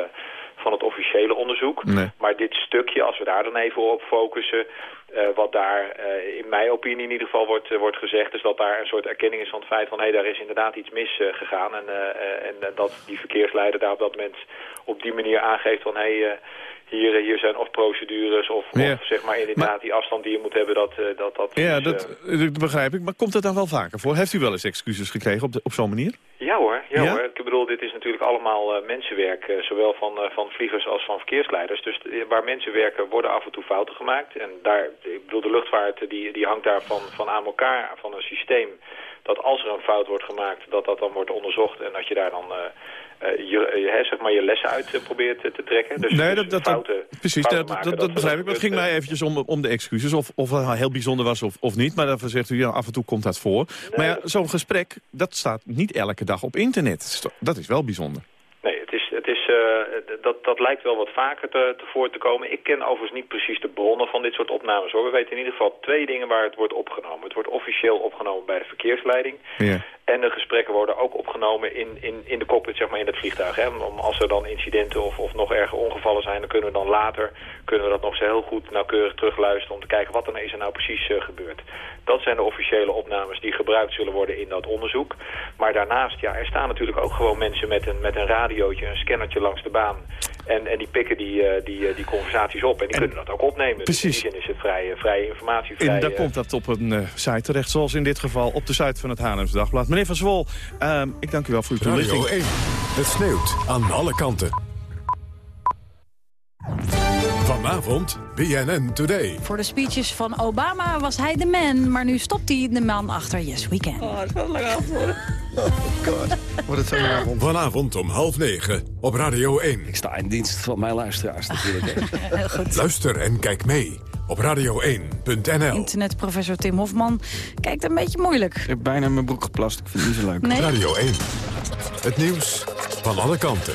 van het officiële onderzoek. Nee. Maar dit stukje, als we daar dan even op focussen, uh, wat daar in mijn opinie in ieder geval wordt, wordt gezegd, is dat daar een soort erkenning is van het feit van hé, hey, daar is inderdaad iets mis gegaan. En, en dat die verkeersleider daar op dat moment op die manier aangeeft van hé, hey, hier, hier zijn of procedures of, Ja. of zeg maar inderdaad Maar- die afstand die je moet hebben, dat eh, dat... dat Ja, dat, eh, dat begrijp ik. Maar komt het dan wel vaker voor? Heeft u wel eens excuses gekregen op, de- op zo'n manier? ja hoor, ja, Ja? hoor. Ik bedoel, dit is natuurlijk allemaal eh, mensenwerk, eh, zowel van, eh, van vliegers als van verkeersleiders. Dus eh, waar mensen werken worden af en toe fouten gemaakt. En daar, ik bedoel, de luchtvaart eh, die, die hangt daar van, van aan elkaar, van een systeem. Dat als er een fout wordt gemaakt, dat dat dan wordt onderzocht. En dat je daar dan eh, eh, je, eh, hè, zeg maar je lessen uit eh, probeert eh, te trekken. Dus, nee, dus dat, fouten, precies, fouten dat, maken, dat, dat begrijp ik. Maar het ging mij eventjes om, om de excuses. Of, of het heel bijzonder was of, of niet. Maar daarvan zegt u, ja, af en toe komt dat voor. maar ja, zo'n gesprek, dat staat niet elke dag op internet. Dat is wel bijzonder. Nee, het is, het is, eh, dat, dat lijkt wel wat vaker te, te voor te komen. Ik ken overigens niet precies de bronnen van dit soort opnames. hoor. We weten in ieder geval twee dingen waar het wordt opgenomen. Het wordt officieel opgenomen bij de verkeersleiding. Ja. En de gesprekken worden ook opgenomen in, in, in de cockpit, zeg maar in het vliegtuig. Hè. Om, als er dan incidenten of, of nog erger ongevallen zijn, dan kunnen we dan later kunnen we dat nog zo heel goed nauwkeurig terugluisteren om te kijken wat er is er nou precies eh, gebeurd. Dat zijn de officiële opnames die gebruikt zullen worden in dat onderzoek. Maar daarnaast, ja, er staan natuurlijk ook gewoon mensen met een, met een radiootje, een scannertje langs de baan. En, en die pikken die, eh, die, eh, die conversaties op en die kunnen dat ook opnemen. Dus in Precies. die zin is het vrije, vrije informatie. En daar eh, komt dat op een eh, site terecht, zoals in dit geval op de site van het Haarlems Dagblad. Meneer Van Zwol, ehm, ik dank u wel voor uw Radio toelichting. 1. Het sneeuwt aan alle kanten. Vanavond BNN Today. Voor de speeches van Obama was hij de man, maar nu stopt hij de man achter Yes We Can. Oh, dat gaat lang af worden. Wordt het zo'n avond? Vanavond om half negen op Radio 1. Ik sta in dienst van mijn luisteraars natuurlijk. Heel goed. Luister en kijk mee op radio1.nl. Internetprofessor Tim Hofman kijkt een beetje moeilijk. Ik heb bijna mijn broek geplast. Ik vind het niet zo leuk. Nee? Radio 1. Het nieuws van alle kanten.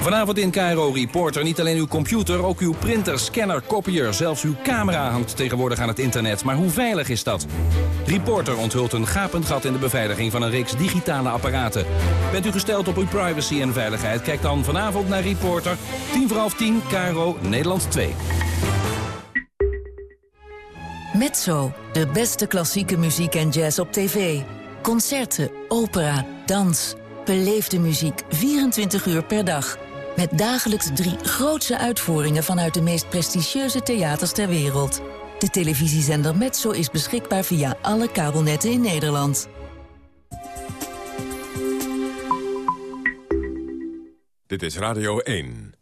Vanavond in Cairo Reporter niet alleen uw computer, ook uw printer, scanner, kopier, zelfs uw camera hangt tegenwoordig aan het internet. Maar hoe veilig is dat? Reporter onthult een gapend gat in de beveiliging van een reeks digitale apparaten. Bent u gesteld op uw privacy en veiligheid? Kijk dan vanavond naar Reporter. 10 voor half 10, Cairo, Nederland 2. Mezzo, de beste klassieke muziek en jazz op tv. Concerten, opera, dans. Beleefde muziek 24 uur per dag. Met dagelijks drie grootse uitvoeringen vanuit de meest prestigieuze theaters ter wereld. De televisiezender Mezzo is beschikbaar via alle kabelnetten in Nederland. Dit is Radio 1.